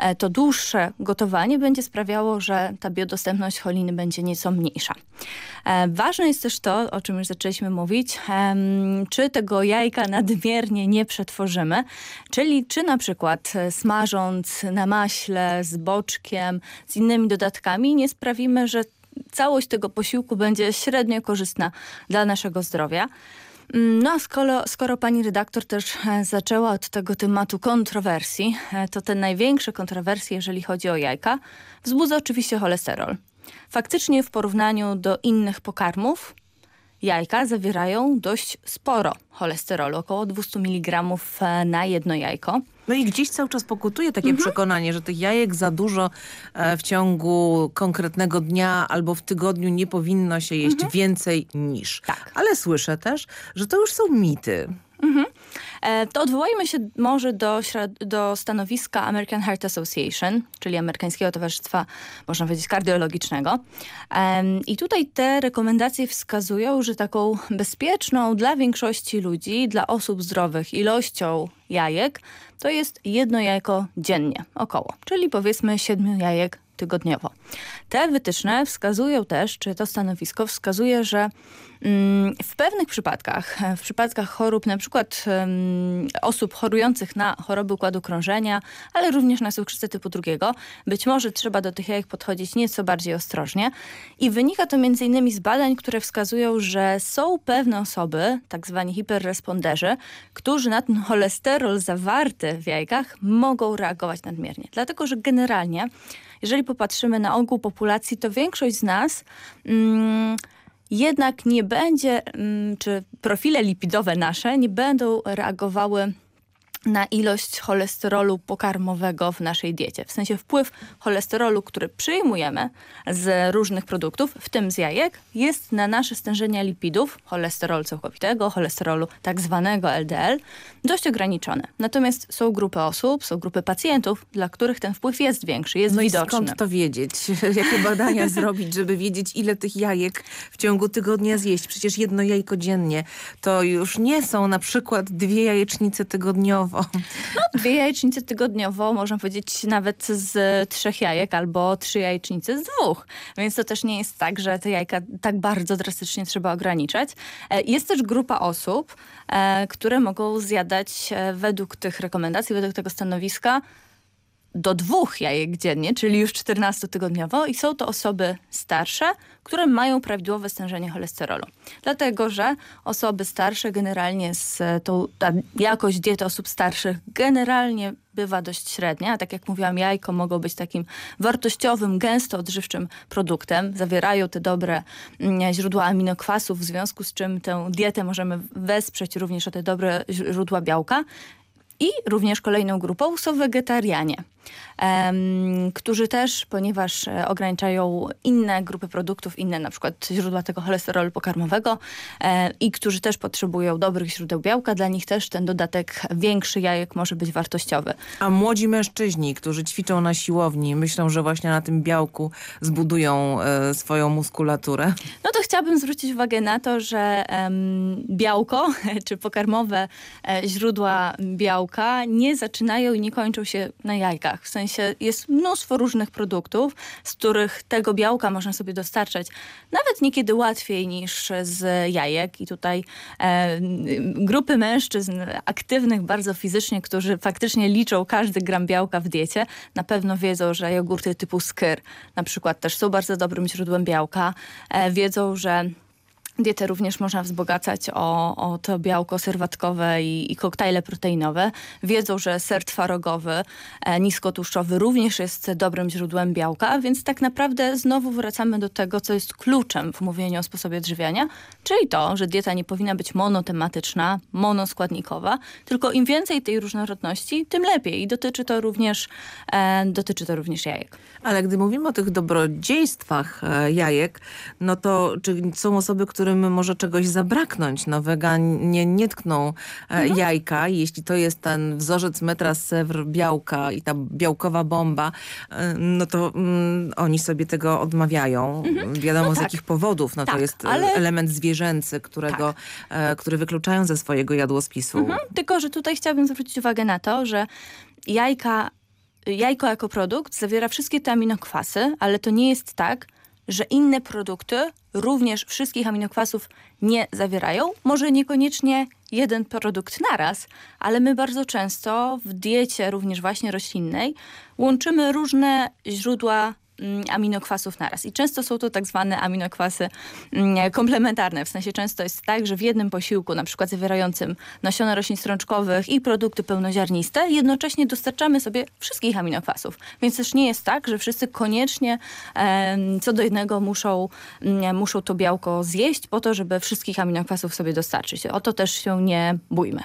E, to dłuższe gotowanie będzie sprawiało, że ta biodostępność choliny będzie nieco mniejsza. E, ważne jest też to, o czym już zaczęliśmy mówić, czy tego jajka nadmiernie nie przetworzymy, czyli czy na przykład e, smażąc na maśle, z boczkiem, z innymi dodatkami nie sprawimy, że całość tego posiłku będzie średnio korzystna dla naszego zdrowia. No a skoro, skoro pani redaktor też e, zaczęła od tego tematu kontrowersji, e, to te największe kontrowersje, jeżeli chodzi o jajka, wzbudza oczywiście cholesterol. Faktycznie w porównaniu do innych pokarmów jajka zawierają dość sporo cholesterolu, około 200 mg e, na jedno jajko. No i gdzieś cały czas pokutuje takie mhm. przekonanie, że tych jajek za dużo e, w ciągu konkretnego dnia albo w tygodniu nie powinno się jeść mhm. więcej niż. Tak. Ale słyszę też, że to już są mity. Mhm. E, to odwołajmy się może do, do stanowiska American Heart Association, czyli Amerykańskiego Towarzystwa, można powiedzieć, kardiologicznego. I tutaj te rekomendacje wskazują, że taką bezpieczną dla większości ludzi, dla osób zdrowych ilością jajek, to jest jedno jajko dziennie, około, czyli powiedzmy siedmiu jajek tygodniowo. Te wytyczne wskazują też, czy to stanowisko wskazuje, że w pewnych przypadkach, w przypadkach chorób, na przykład osób chorujących na choroby układu krążenia, ale również na cukrzycę typu drugiego, być może trzeba do tych jajek podchodzić nieco bardziej ostrożnie. I wynika to m.in. z badań, które wskazują, że są pewne osoby, tak zwani hiperresponderzy, którzy na ten cholesterol zawarty w jajkach mogą reagować nadmiernie. Dlatego, że generalnie jeżeli popatrzymy na ogół populacji, to większość z nas mm, jednak nie będzie, mm, czy profile lipidowe nasze nie będą reagowały na ilość cholesterolu pokarmowego w naszej diecie. W sensie wpływ cholesterolu, który przyjmujemy z różnych produktów, w tym z jajek, jest na nasze stężenia lipidów, cholesterolu całkowitego, cholesterolu tak zwanego LDL, dość ograniczone. Natomiast są grupy osób, są grupy pacjentów, dla których ten wpływ jest większy, jest no widoczny. skąd to wiedzieć? Jakie badania zrobić, żeby wiedzieć, ile tych jajek w ciągu tygodnia zjeść? Przecież jedno jajko dziennie to już nie są na przykład dwie jajecznice tygodniowo tygodniowo. No, dwie jajecznice tygodniowo, można powiedzieć nawet z trzech jajek albo trzy jajecznice z dwóch. Więc to też nie jest tak, że te jajka tak bardzo drastycznie trzeba ograniczać. E, jest też grupa osób, e, które mogą zjadać e, według tych rekomendacji, według tego stanowiska do dwóch jajek dziennie, czyli już 14-tygodniowo i są to osoby starsze, które mają prawidłowe stężenie cholesterolu. Dlatego, że osoby starsze generalnie z tą, ta jakość diety osób starszych generalnie bywa dość średnia. Tak jak mówiłam, jajko mogą być takim wartościowym, gęsto odżywczym produktem. Zawierają te dobre mm, źródła aminokwasów, w związku z czym tę dietę możemy wesprzeć również o te dobre źródła białka. I również kolejną grupą są wegetarianie którzy też, ponieważ e, ograniczają inne grupy produktów, inne na przykład źródła tego cholesterolu pokarmowego e, i którzy też potrzebują dobrych źródeł białka, dla nich też ten dodatek większy jajek może być wartościowy. A młodzi mężczyźni, którzy ćwiczą na siłowni, myślą, że właśnie na tym białku zbudują e, swoją muskulaturę? No to chciałabym zwrócić uwagę na to, że białko, czy pokarmowe źródła białka nie zaczynają i nie kończą się na jajkach. W sensie jest mnóstwo różnych produktów, z których tego białka można sobie dostarczać nawet niekiedy łatwiej niż z jajek. I tutaj e, grupy mężczyzn aktywnych bardzo fizycznie, którzy faktycznie liczą każdy gram białka w diecie, na pewno wiedzą, że jogurty typu skyr na przykład też są bardzo dobrym źródłem białka. E, wiedzą, że Dietę również można wzbogacać o, o to białko serwatkowe i, i koktajle proteinowe. Wiedzą, że ser twarogowy, e, niskotłuszczowy również jest dobrym źródłem białka, więc tak naprawdę znowu wracamy do tego, co jest kluczem w mówieniu o sposobie odżywiania, czyli to, że dieta nie powinna być monotematyczna, monoskładnikowa, tylko im więcej tej różnorodności, tym lepiej. I dotyczy to również, e, dotyczy to również jajek. Ale gdy mówimy o tych dobrodziejstwach e, jajek, no to czy są osoby, które którym może czegoś zabraknąć. No weganie nie tkną e, mhm. jajka. Jeśli to jest ten wzorzec metra sewr białka i ta białkowa bomba, e, no to mm, oni sobie tego odmawiają. Mhm. Wiadomo no z tak. jakich powodów. No tak, to jest e, ale... element zwierzęcy, którego, tak. który wykluczają ze swojego jadłospisu. Mhm. Tylko, że tutaj chciałabym zwrócić uwagę na to, że jajka jajko jako produkt zawiera wszystkie te aminokwasy, ale to nie jest tak, że inne produkty również wszystkich aminokwasów nie zawierają. Może niekoniecznie jeden produkt naraz, ale my bardzo często w diecie, również właśnie roślinnej, łączymy różne źródła aminokwasów naraz. I często są to tak zwane aminokwasy mm, komplementarne. W sensie często jest tak, że w jednym posiłku, na przykład zawierającym nasiona roślin strączkowych i produkty pełnoziarniste, jednocześnie dostarczamy sobie wszystkich aminokwasów. Więc też nie jest tak, że wszyscy koniecznie co do jednego muszą, mm, muszą to białko zjeść po to, żeby wszystkich aminokwasów sobie dostarczyć. O to też się nie bójmy.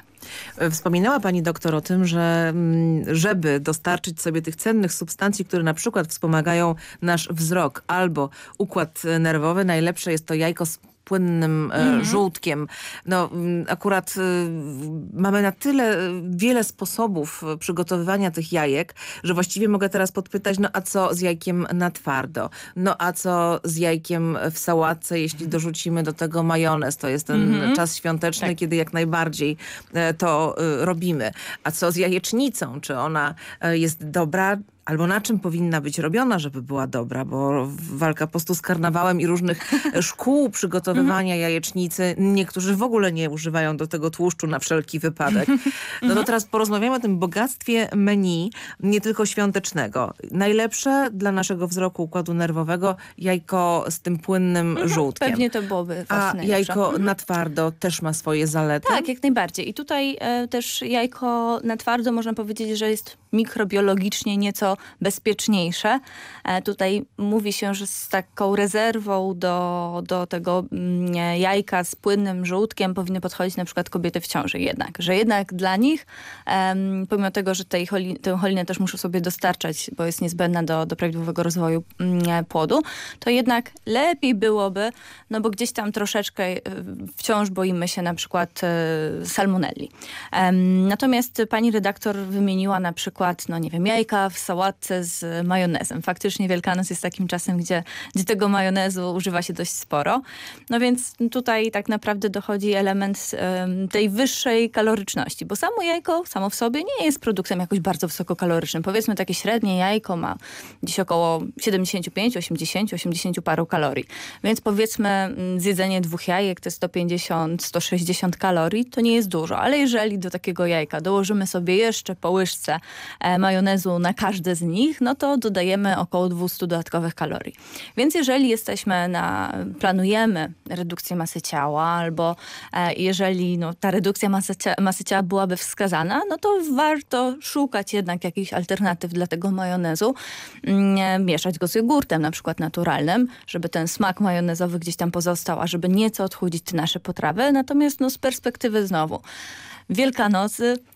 Wspominała pani doktor o tym, że żeby dostarczyć sobie tych cennych substancji, które na przykład wspomagają nasz wzrok albo układ nerwowy. Najlepsze jest to jajko z płynnym mm. żółtkiem. No, mm, akurat y, mamy na tyle wiele sposobów przygotowywania tych jajek, że właściwie mogę teraz podpytać, no a co z jajkiem na twardo? No a co z jajkiem w sałatce, jeśli dorzucimy do tego majonez? To jest ten mm -hmm. czas świąteczny, tak. kiedy jak najbardziej e, to y, robimy. A co z jajecznicą? Czy ona e, jest dobra? Albo na czym powinna być robiona, żeby była dobra, bo walka po prostu z karnawałem i różnych szkół przygotowywania mhm. jajecznicy, niektórzy w ogóle nie używają do tego tłuszczu na wszelki wypadek. No to mhm. teraz porozmawiamy o tym bogactwie menu, nie tylko świątecznego. Najlepsze dla naszego wzroku układu nerwowego jajko z tym płynnym mhm. żółtkiem. Pewnie to byłoby A jajko na twardo też ma swoje zalety? Tak, jak najbardziej. I tutaj e, też jajko na twardo można powiedzieć, że jest mikrobiologicznie nieco bezpieczniejsze. E, tutaj mówi się, że z taką rezerwą do, do tego mm, jajka z płynnym żółtkiem powinny podchodzić na przykład kobiety w ciąży jednak. Że jednak dla nich, pomimo tego, że tej holi, tę cholinę też muszą sobie dostarczać, bo jest niezbędna do, do prawidłowego rozwoju mm, płodu, to jednak lepiej byłoby, no bo gdzieś tam troszeczkę e, wciąż boimy się na przykład e, salmonelli. Natomiast pani redaktor wymieniła na przykład no nie wiem, jajka w sałatce z majonezem. Faktycznie Wielkanoc jest takim czasem, gdzie, gdzie tego majonezu używa się dość sporo. No więc tutaj tak naprawdę dochodzi element um, tej wyższej kaloryczności, bo samo jajko samo w sobie nie jest produktem jakoś bardzo wysokokalorycznym. Powiedzmy takie średnie jajko ma dziś około 75, 80, 80 paru kalorii. Więc powiedzmy mm, zjedzenie dwóch jajek to 150, 160 kalorii, to nie jest dużo. Ale jeżeli do takiego jajka dołożymy sobie jeszcze po łyżce E, majonezu na każde z nich, no to dodajemy około 200 dodatkowych kalorii. Więc jeżeli jesteśmy na, planujemy redukcję masy ciała albo e, jeżeli no, ta redukcja masy, masy ciała byłaby wskazana, no to warto szukać jednak jakichś alternatyw dla tego majonezu, mm, mieszać go z jogurtem na przykład naturalnym, żeby ten smak majonezowy gdzieś tam pozostał, a żeby nieco odchudzić nasze potrawy. Natomiast no, z perspektywy znowu Wielkanocy e,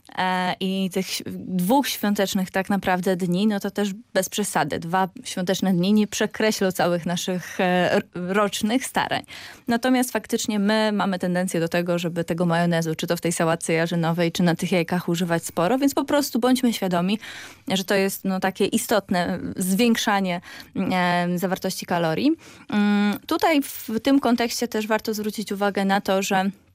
i tych dwóch świątecznych tak naprawdę dni, no to też bez przesady. Dwa świąteczne dni nie przekreślą całych naszych e, rocznych starań. Natomiast faktycznie my mamy tendencję do tego, żeby tego majonezu, czy to w tej sałatce jarzynowej, czy na tych jajkach używać sporo, więc po prostu bądźmy świadomi, że to jest no, takie istotne zwiększanie e, zawartości kalorii. Mm, tutaj w tym kontekście też warto zwrócić uwagę na to, że E,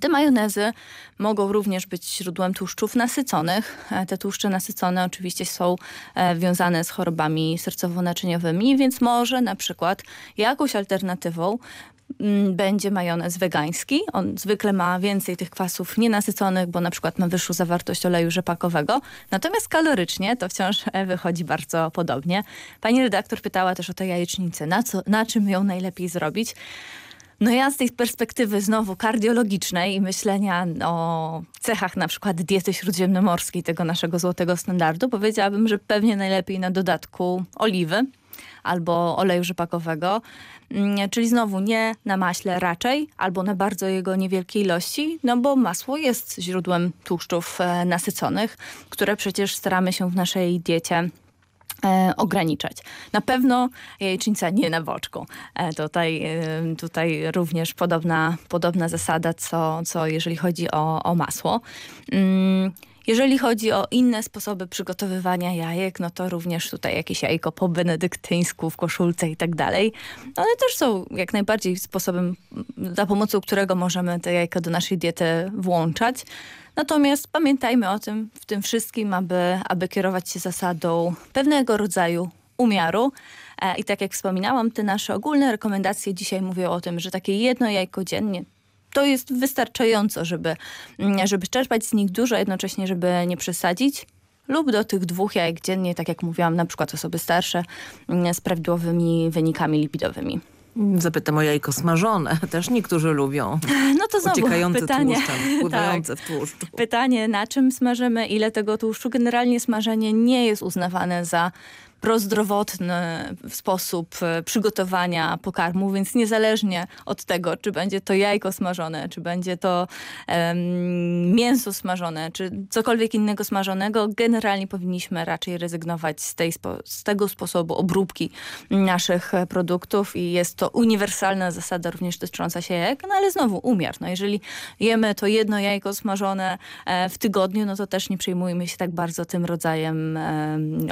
te majonezy mogą również być źródłem tłuszczów nasyconych. E, te tłuszcze nasycone oczywiście są e, wiązane z chorobami sercowo-naczyniowymi, więc może na przykład jakąś alternatywą mm, będzie majonez wegański. On zwykle ma więcej tych kwasów nienasyconych, bo na przykład ma wyższą zawartość oleju rzepakowego. Natomiast kalorycznie to wciąż wychodzi bardzo podobnie. Pani redaktor pytała też o tę jajecznicę. Na, co, na czym ją najlepiej zrobić? No ja z tej perspektywy znowu kardiologicznej i myślenia o cechach na przykład diety śródziemnomorskiej, tego naszego złotego standardu, powiedziałabym, że pewnie najlepiej na dodatku oliwy albo oleju rzepakowego, mm, czyli znowu nie na maśle raczej, albo na bardzo jego niewielkiej ilości, no bo masło jest źródłem tłuszczów e, nasyconych, które przecież staramy się w naszej diecie E, ograniczać. Na pewno jajecznica nie na boczku. E, tutaj, e, tutaj również podobna, podobna zasada, co, co jeżeli chodzi o, o masło. Mm, jeżeli chodzi o inne sposoby przygotowywania jajek, no to również tutaj jakieś jajko po benedyktyńsku w koszulce i tak dalej. One też są jak najbardziej sposobem, za pomocą którego możemy te jajka do naszej diety włączać. Natomiast pamiętajmy o tym w tym wszystkim, aby, aby kierować się zasadą pewnego rodzaju umiaru. E, I tak jak wspominałam, te nasze ogólne rekomendacje dzisiaj mówią o tym, że takie jedno jajko dziennie to jest wystarczająco, żeby, mm, żeby czerpać z nich dużo, jednocześnie, żeby nie przesadzić lub do tych dwóch jajek dziennie, tak jak mówiłam, na przykład osoby starsze mm, z prawidłowymi wynikami lipidowymi. Zapytam o jajko smażone. Też niektórzy lubią. No to znowu Uciekające pytanie. tłuszczem, pływające tak. w tłuszczu. Pytanie, na czym smażymy, ile tego tłuszczu. Generalnie smażenie nie jest uznawane za prozdrowotny sposób e, przygotowania pokarmu, więc niezależnie od tego, czy będzie to jajko smażone, czy będzie to um, mięso smażone, czy cokolwiek innego smażonego, generalnie powinniśmy raczej rezygnować z, tej, z tego sposobu obróbki naszych produktów i jest to uniwersalna zasada również dotycząca się jajek, no ale znowu umiar. No jeżeli jemy to jedno jajko smażone e, w tygodniu, no to też nie przejmujmy się tak bardzo tym rodzajem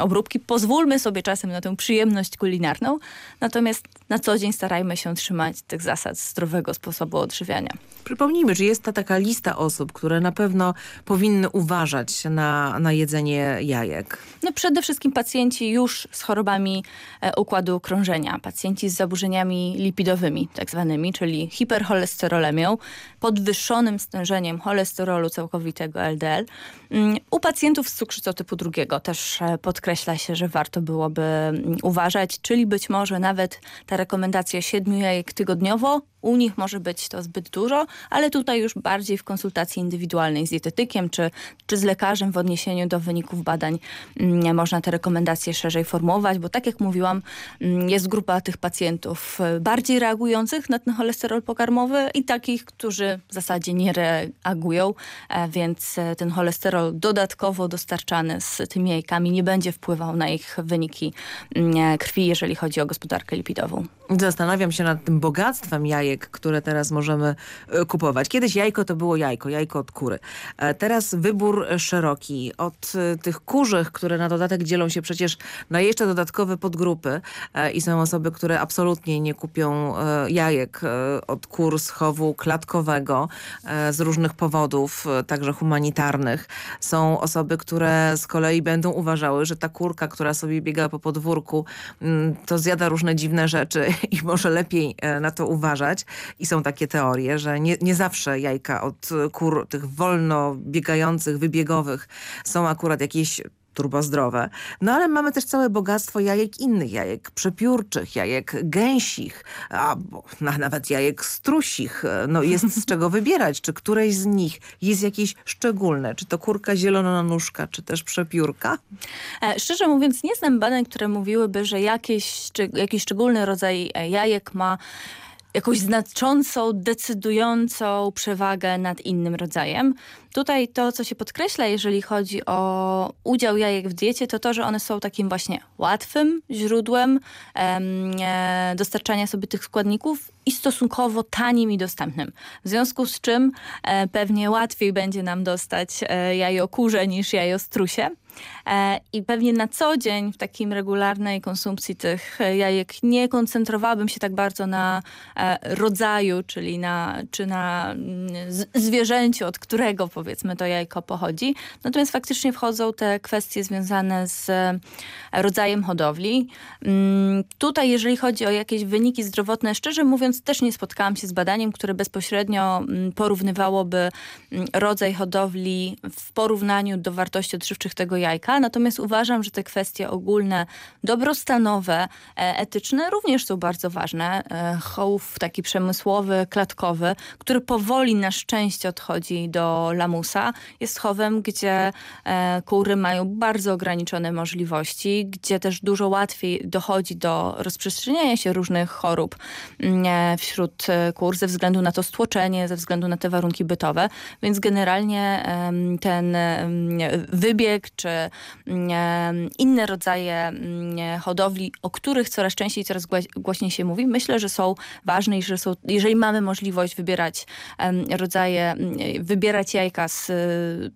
obróbki. Pozwólmy sobie czasem na tę przyjemność kulinarną, natomiast na co dzień starajmy się trzymać tych zasad zdrowego sposobu odżywiania. Przypomnijmy, że jest ta taka lista osób, które na pewno powinny uważać na, na jedzenie jajek. No przede wszystkim pacjenci już z chorobami e, układu krążenia, pacjenci z zaburzeniami lipidowymi tak zwanymi, czyli hipercholesterolemią, podwyższonym stężeniem cholesterolu całkowitego LDL. Mm, u pacjentów z cukrzycą typu drugiego też e, podkreśla się, że warto byłoby mm, uważać, czyli być może nawet ta rekomendacja 7 jajek tygodniowo u nich może być to zbyt dużo, ale tutaj już bardziej w konsultacji indywidualnej z dietetykiem czy, czy z lekarzem w odniesieniu do wyników badań mm, można te rekomendacje szerzej formułować, bo tak jak mówiłam, mm, jest grupa tych pacjentów y, bardziej reagujących na ten cholesterol pokarmowy i takich, którzy w zasadzie nie reagują, e, więc e, ten cholesterol dodatkowo dostarczany z tymi jajkami nie będzie wpływał na ich wyniki mm, e, krwi, jeżeli chodzi o gospodarkę lipidową. Zastanawiam się nad tym bogactwem jajek, które teraz możemy e, kupować. Kiedyś jajko to było jajko, jajko od kury. E, teraz wybór szeroki. Od e, tych kurzych, które na dodatek dzielą się przecież na jeszcze dodatkowe podgrupy i są osoby, które absolutnie nie kupią jajek od kur z chowu klatkowego z różnych powodów, także humanitarnych. Są osoby, które z kolei będą uważały, że ta kurka, która sobie biega po podwórku, mm, to zjada różne dziwne rzeczy i może lepiej e, na to uważać. I są takie teorie, że nie, nie zawsze jajka od kur tych wolno biegających, wybiegowych są akurat jakieś turbozdrowe. No ale mamy też całe bogactwo jajek innych jajek, przepiórczych, jajek gęsich, albo nawet jajek strusich. No jest z czego wybierać. Czy któreś z nich jest jakieś szczególne? Czy to kurka zielona nóżka, czy też przepiórka? E, szczerze mówiąc nie znam badań, które mówiłyby, że jakieś, czy, jakiś szczególny rodzaj jajek ma jakąś znaczącą, decydującą przewagę nad innym rodzajem. Tutaj to, co się podkreśla, jeżeli chodzi o udział jajek w diecie, to to, że one są takim właśnie łatwym źródłem e, dostarczania sobie tych składników i stosunkowo tanim i dostępnym. W związku z czym e, pewnie łatwiej będzie nam dostać e, jajo kurze niż jajo strusie. E, I pewnie na co dzień w takim regularnej konsumpcji tych jajek nie koncentrowałabym się tak bardzo na e, rodzaju, czyli na, czy na mm, zwierzęciu, od którego powiedzmy to jajko pochodzi. Natomiast faktycznie wchodzą te kwestie związane z e, rodzajem hodowli. Mm, tutaj jeżeli chodzi o jakieś wyniki zdrowotne, szczerze mówiąc też nie spotkałam się z badaniem, które bezpośrednio mm, porównywałoby rodzaj hodowli w porównaniu do wartości odżywczych tego jajka jajka, natomiast uważam, że te kwestie ogólne, dobrostanowe, e, etyczne również są bardzo ważne. E, chołów taki przemysłowy, klatkowy, który powoli na szczęście odchodzi do lamusa, jest chowem, gdzie e, kury mają bardzo ograniczone możliwości, gdzie też dużo łatwiej dochodzi do rozprzestrzeniania się różnych chorób mm, wśród kur ze względu na to stłoczenie, ze względu na te warunki bytowe, więc generalnie ten wybieg czy inne rodzaje hodowli, o których coraz częściej, coraz głośniej się mówi, myślę, że są ważne i że są, jeżeli mamy możliwość wybierać rodzaje, wybierać jajka z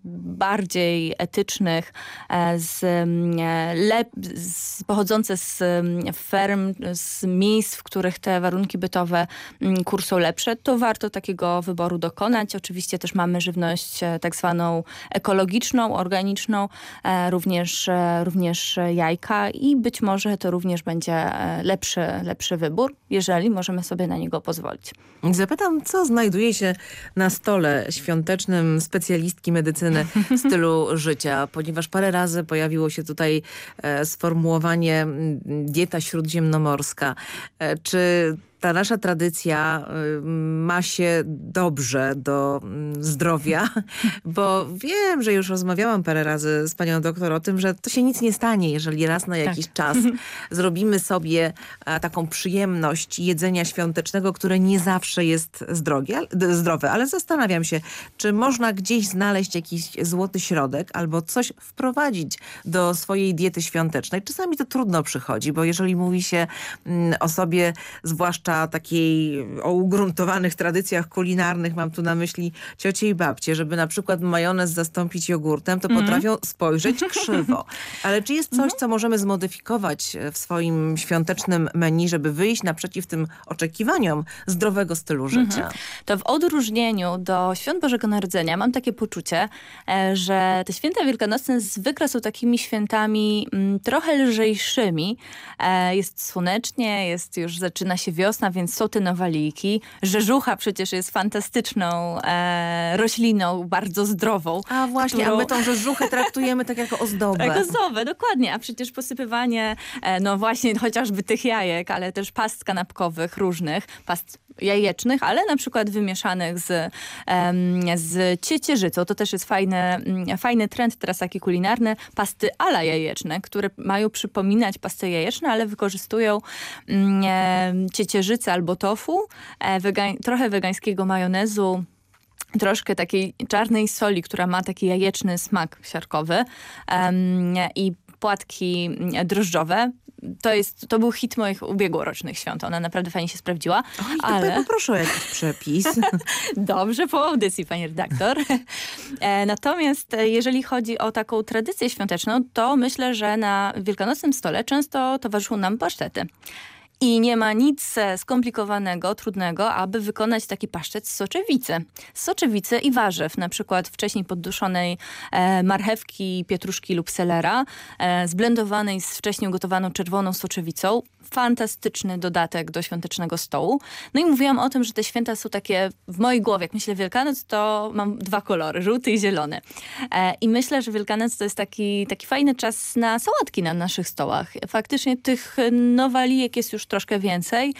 bardziej etycznych, e, z, z pochodzące z ferm, z miejsc, w których te warunki bytowe kur są lepsze, to warto takiego wyboru dokonać. Oczywiście też mamy żywność e, tak zwaną ekologiczną, organiczną, e, również, e, również jajka i być może to również będzie e, lepszy, lepszy wybór, jeżeli możemy sobie na niego pozwolić. Zapytam, co znajduje się na stole świątecznym specjalistki medycyny stylu życia, ponieważ parę razy pojawiło się tutaj e, sformułowanie dieta śródziemnomorska. Czy ta nasza tradycja y, ma się dobrze do mm, zdrowia, bo wiem, że już rozmawiałam parę razy z panią doktor o tym, że to się nic nie stanie, jeżeli raz na jakiś tak. czas zrobimy sobie taką przyjemność jedzenia świątecznego, które nie zawsze jest zdrowie, zdrowe. Ale zastanawiam się, czy można gdzieś znaleźć jakiś złoty środek albo coś wprowadzić do swojej diety świątecznej. Czasami to trudno przychodzi, bo jeżeli mówi się mm, o sobie, zwłaszcza zwłaszcza takiej o ugruntowanych tradycjach kulinarnych, mam tu na myśli ciocie i babcie, żeby na przykład majonez zastąpić jogurtem, to mm. potrafią spojrzeć krzywo. Ale czy jest coś, mhm. co możemy zmodyfikować w swoim świątecznym menu, żeby wyjść naprzeciw tym oczekiwaniom zdrowego stylu mhm. życia? To w odróżnieniu do Świąt Bożego Narodzenia mam takie poczucie, e, że te święta wielkanocne zwykle są takimi świętami mm, trochę lżejszymi. E, jest słonecznie, jest już zaczyna się wiosna, wiosna, więc są te nowaliki. Rzeżucha przecież jest fantastyczną e, rośliną, bardzo zdrową. A właśnie, którą... a my tą rzeżuchę traktujemy tak jako ozdobę. Jak ozdobę, dokładnie. A przecież posypywanie, e, no właśnie chociażby tych jajek, ale też past kanapkowych różnych, past jajecznych, ale na przykład wymieszanych z, z ciecierzycą. To też jest fajny, mm, fajny trend teraz taki kulinarny. Pasty ala jajeczne, które mają przypominać pasty jajeczne, ale wykorzystują mm, ciecierzycę albo tofu, e, wegań, trochę wegańskiego majonezu, troszkę takiej czarnej soli, która ma taki jajeczny smak siarkowy um, i płatki drożdżowe to, jest, to był hit moich ubiegłorocznych świąt. Ona naprawdę fajnie się sprawdziła. Oj, ale... poproszę o jakiś przepis. Dobrze, po audycji, pani redaktor. E, natomiast e, jeżeli chodzi o taką tradycję świąteczną, to myślę, że na wielkanocnym stole często towarzyszą nam pasztety. I nie ma nic skomplikowanego, trudnego, aby wykonać taki pasztet z soczewicy. Z soczewicy i warzyw, na przykład wcześniej podduszonej e, marchewki, pietruszki lub selera, e, zblendowanej z wcześniej ugotowaną czerwoną soczewicą. Fantastyczny dodatek do świątecznego stołu. No i mówiłam o tym, że te święta są takie w mojej głowie. Jak myślę Wielkanoc, to mam dwa kolory, żółty i zielony. E, I myślę, że Wielkanoc to jest taki, taki fajny czas na sałatki na naszych stołach. Faktycznie tych nowalijek jest już troszkę więcej.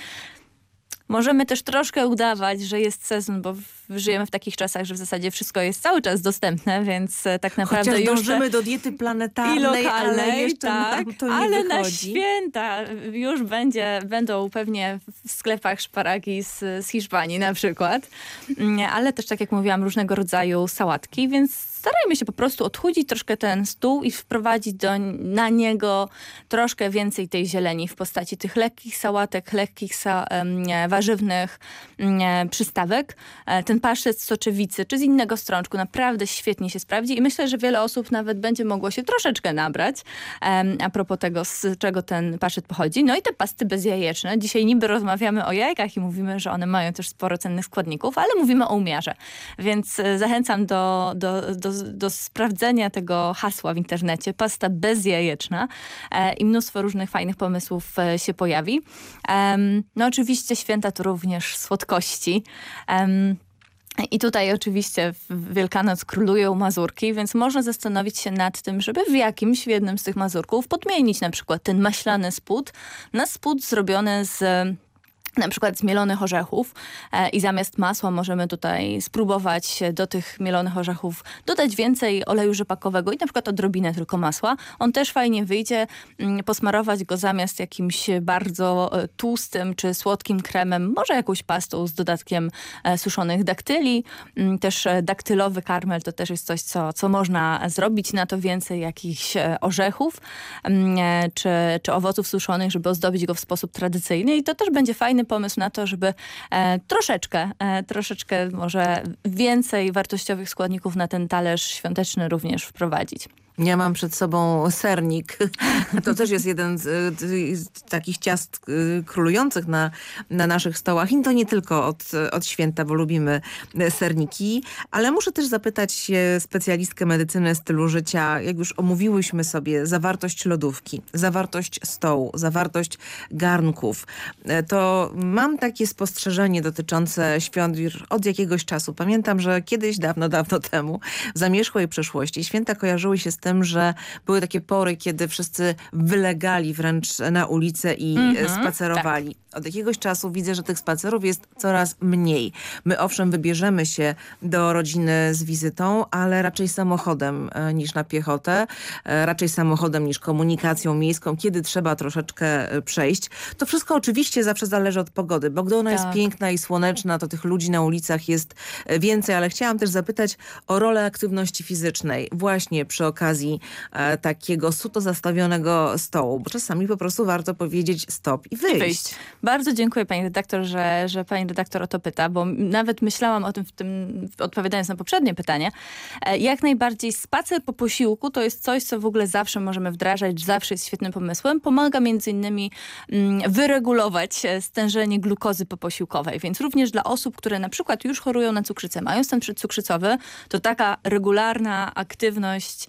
Możemy też troszkę udawać, że jest sezon, bo żyjemy w takich czasach, że w zasadzie wszystko jest cały czas dostępne, więc e, tak naprawdę Chociaż już dążymy do diety planetarnej, i lokalnej, ale jeszcze tak, to nie ale na wychodzi. święta już będzie, będą pewnie w sklepach szparagi z, z Hiszpanii na przykład, Mm, ale też tak jak mówiłam, różnego rodzaju sałatki, więc starajmy się po prostu odchudzić troszkę ten stół i wprowadzić do, na niego troszkę więcej tej zieleni w postaci tych lekkich sałatek, lekkich sa, warzywnych nie, przystawek. E, Ten z soczewicy czy z innego strączku naprawdę świetnie się sprawdzi i myślę, że wiele osób nawet będzie mogło się troszeczkę nabrać em, a propos tego, z czego ten pasztet pochodzi. No i te pasty bezjajeczne. Dzisiaj niby rozmawiamy o jajkach i mówimy, że one mają też sporo cennych składników, ale mówimy o umiarze. Więc e, zachęcam do, do, do, do sprawdzenia tego hasła w internecie. Pasta bezjajeczna e, i mnóstwo różnych fajnych pomysłów e, się pojawi. Em, no oczywiście święta to również słodkości. Em, i tutaj oczywiście w Wielkanoc królują mazurki, więc można zastanowić się nad tym, żeby w jakimś, w jednym z tych mazurków podmienić na przykład ten maślany spód na spód zrobiony z na przykład z mielonych orzechów e, i zamiast masła możemy tutaj spróbować do tych mielonych orzechów dodać więcej oleju rzepakowego i na przykład odrobinę tylko masła. On też fajnie wyjdzie, mm, posmarować go zamiast jakimś bardzo e, tłustym czy słodkim kremem, może jakąś pastą z dodatkiem e, suszonych daktyli. Mm, Też daktylowy karmel to też jest coś, co, co można zrobić. Na to więcej jakichś orzechów mm, czy, czy owoców suszonych, żeby ozdobić go w sposób tradycyjny i to też będzie fajny pomysł na to, żeby e, troszeczkę, e, troszeczkę może więcej wartościowych składników na ten talerz świąteczny również wprowadzić. Ja mam przed sobą sernik. To też jest jeden z, z takich ciast y, królujących na, na naszych stołach. I to nie tylko od, od święta, bo lubimy y, serniki. Ale muszę też zapytać specjalistkę medycyny stylu życia. Jak już omówiłyśmy sobie zawartość lodówki, zawartość stołu, zawartość garnków, y, to mam takie spostrzeżenie dotyczące świąt od jakiegoś czasu. Pamiętam, że kiedyś, dawno, dawno temu, w zamierzchłej przeszłości, święta kojarzyły się z tym, że były takie pory, kiedy wszyscy wylegali wręcz na ulicę i Mhm, spacerowali. Od jakiegoś czasu widzę, że tych spacerów jest coraz mniej. My owszem wybierzemy się do rodziny z wizytą, ale raczej samochodem e, niż na piechotę, e, raczej samochodem niż komunikacją miejską, kiedy trzeba troszeczkę e, przejść. To wszystko oczywiście zawsze zależy od pogody, bo gdy ona jest Tak. piękna i słoneczna, to tych ludzi na ulicach jest więcej, ale chciałam też zapytać o rolę aktywności fizycznej właśnie przy okazji e, takiego suto zastawionego stołu, bo czasami po prostu warto powiedzieć stop i wyjść. wyjść. Bardzo dziękuję pani redaktor, że, że pani redaktor o to pyta, bo nawet myślałam o tym, w tym odpowiadając na poprzednie pytanie. E, Jak najbardziej spacer po posiłku to jest coś, co w ogóle zawsze możemy wdrażać, zawsze jest świetnym pomysłem. Pomaga między innymi mm, wyregulować e, stężenie glukozy poposiłkowej, więc również dla osób, które na przykład już chorują na cukrzycę, mają stan przedcukrzycowy, to taka regularna aktywność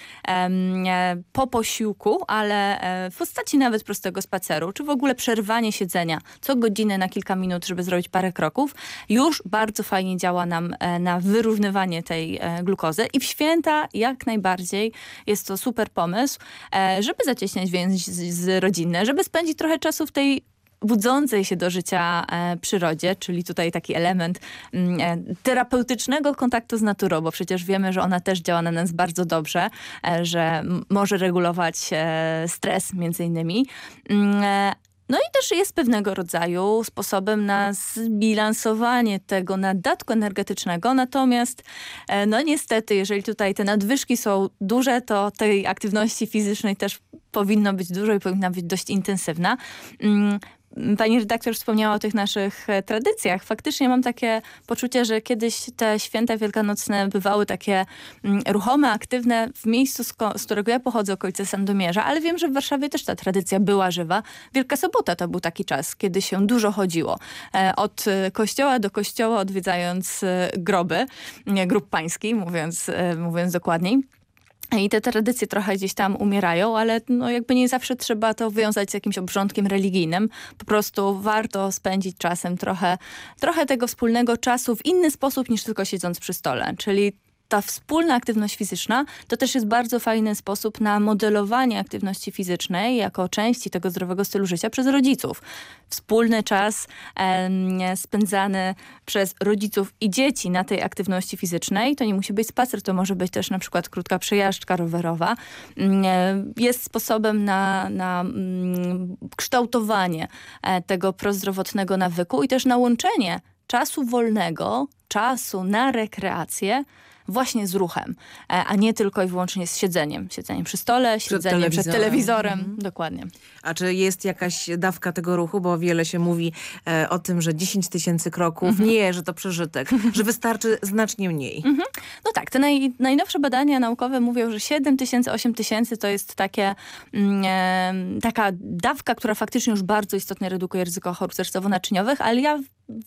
po posiłku, ale e, w postaci nawet prostego spaceru, czy w ogóle przerwanie siedzenia co godzinę na kilka minut, żeby zrobić parę kroków, już bardzo fajnie działa nam e, na wyrównywanie tej e, glukozy. I w święta jak najbardziej jest to super pomysł, e, żeby zacieśniać więź z rodzinne, żeby spędzić trochę czasu w tej budzącej się do życia e, przyrodzie, czyli tutaj taki element mm, e, terapeutycznego kontaktu z naturą, bo przecież wiemy, że ona też działa na nas bardzo dobrze, e, że może regulować stres między innymi. Mm, no i też jest pewnego rodzaju sposobem na zbilansowanie tego nadatku energetycznego. Natomiast, no niestety, jeżeli tutaj te nadwyżki są duże, to tej aktywności fizycznej też powinno być dużo i powinna być dość intensywna. Pani redaktor wspomniała o tych naszych e, tradycjach. Faktycznie mam takie poczucie, że kiedyś te święta wielkanocne bywały takie mm, ruchome, aktywne w miejscu, z, którego ja pochodzę, okolice Sandomierza, ale wiem, że w Warszawie też ta tradycja była żywa. Wielka Sobota to był taki czas, kiedy się dużo chodziło. E, Od kościoła do kościoła, odwiedzając e, groby, nie, grób pański, mówiąc, mówiąc dokładniej. I te tradycje trochę gdzieś tam umierają, ale no jakby nie zawsze trzeba to wiązać z jakimś obrządkiem religijnym. Po prostu warto spędzić czasem trochę, trochę tego wspólnego czasu w inny sposób niż tylko siedząc przy stole. Czyli ta wspólna aktywność fizyczna to też jest bardzo fajny sposób na modelowanie aktywności fizycznej jako części tego zdrowego stylu życia przez rodziców. Wspólny czas em, spędzany przez rodziców i dzieci na tej aktywności fizycznej to nie musi być spacer, to może być też na przykład krótka przejażdżka rowerowa. Mm, e, Jest sposobem na, na mm, kształtowanie e, tego prozdrowotnego nawyku i też na łączenie czasu wolnego, czasu na rekreację właśnie z ruchem, e, a nie tylko i wyłącznie z siedzeniem. Siedzeniem przy stole, siedzeniem przed telewizorem. telewizorem. Dokładnie. A czy jest jakaś dawka tego ruchu? Bo wiele się mówi e, o tym, że 10 tysięcy kroków, Mhm. nie, że to przeżytek, że wystarczy znacznie mniej. No tak, te naj, najnowsze badania naukowe mówią, że 7 tysięcy, 8 tysięcy to jest takie, mm, e, taka dawka, która faktycznie już bardzo istotnie redukuje ryzyko chorób sercowo-naczyniowych, ale ja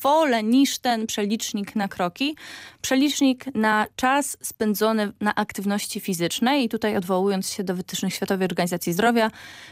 wolę niż ten przelicznik na kroki, przelicznik na czas spędzony na aktywności fizycznej i tutaj odwołując się do wytycznych Światowej Organizacji Zdrowia,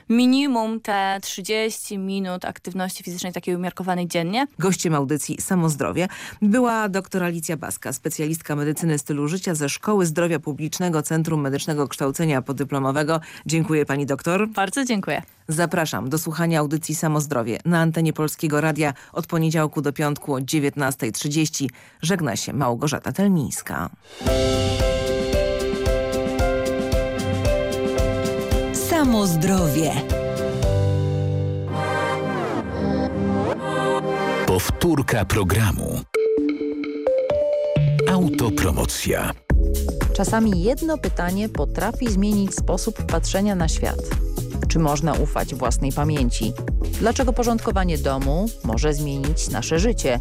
minimum te 30 minut aktywności fizycznej takiej umiarkowanej dziennie. Gościem audycji Samozdrowie była dr Alicja Baska, specjalistka medycyny stylu życia ze Szkoły Zdrowia Publicznego Centrum Medycznego Kształcenia Podyplomowego. Dziękuję pani doktor. Bardzo dziękuję. Zapraszam do słuchania audycji Samozdrowie na antenie Polskiego Radia od poniedziałku do piątku o 19.30. Żegna się Małgorzata Telmińska. Samozdrowie. Powtórka programu. Autopromocja. Czasami jedno pytanie potrafi zmienić sposób patrzenia na świat. Czy można ufać własnej pamięci? Dlaczego porządkowanie domu może zmienić nasze życie?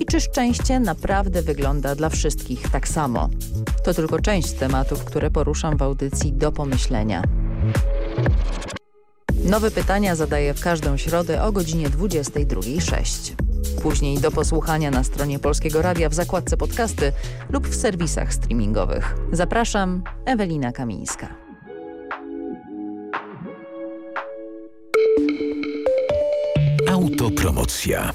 I czy szczęście naprawdę wygląda dla wszystkich tak samo? To tylko część tematów, które poruszam w audycji do pomyślenia. Nowe pytania zadaję w każdą środę o godzinie 22.06. Później do posłuchania na stronie Polskiego Radia w zakładce podcasty lub w serwisach streamingowych. Zapraszam, Ewelina Kamińska. Autopromocja.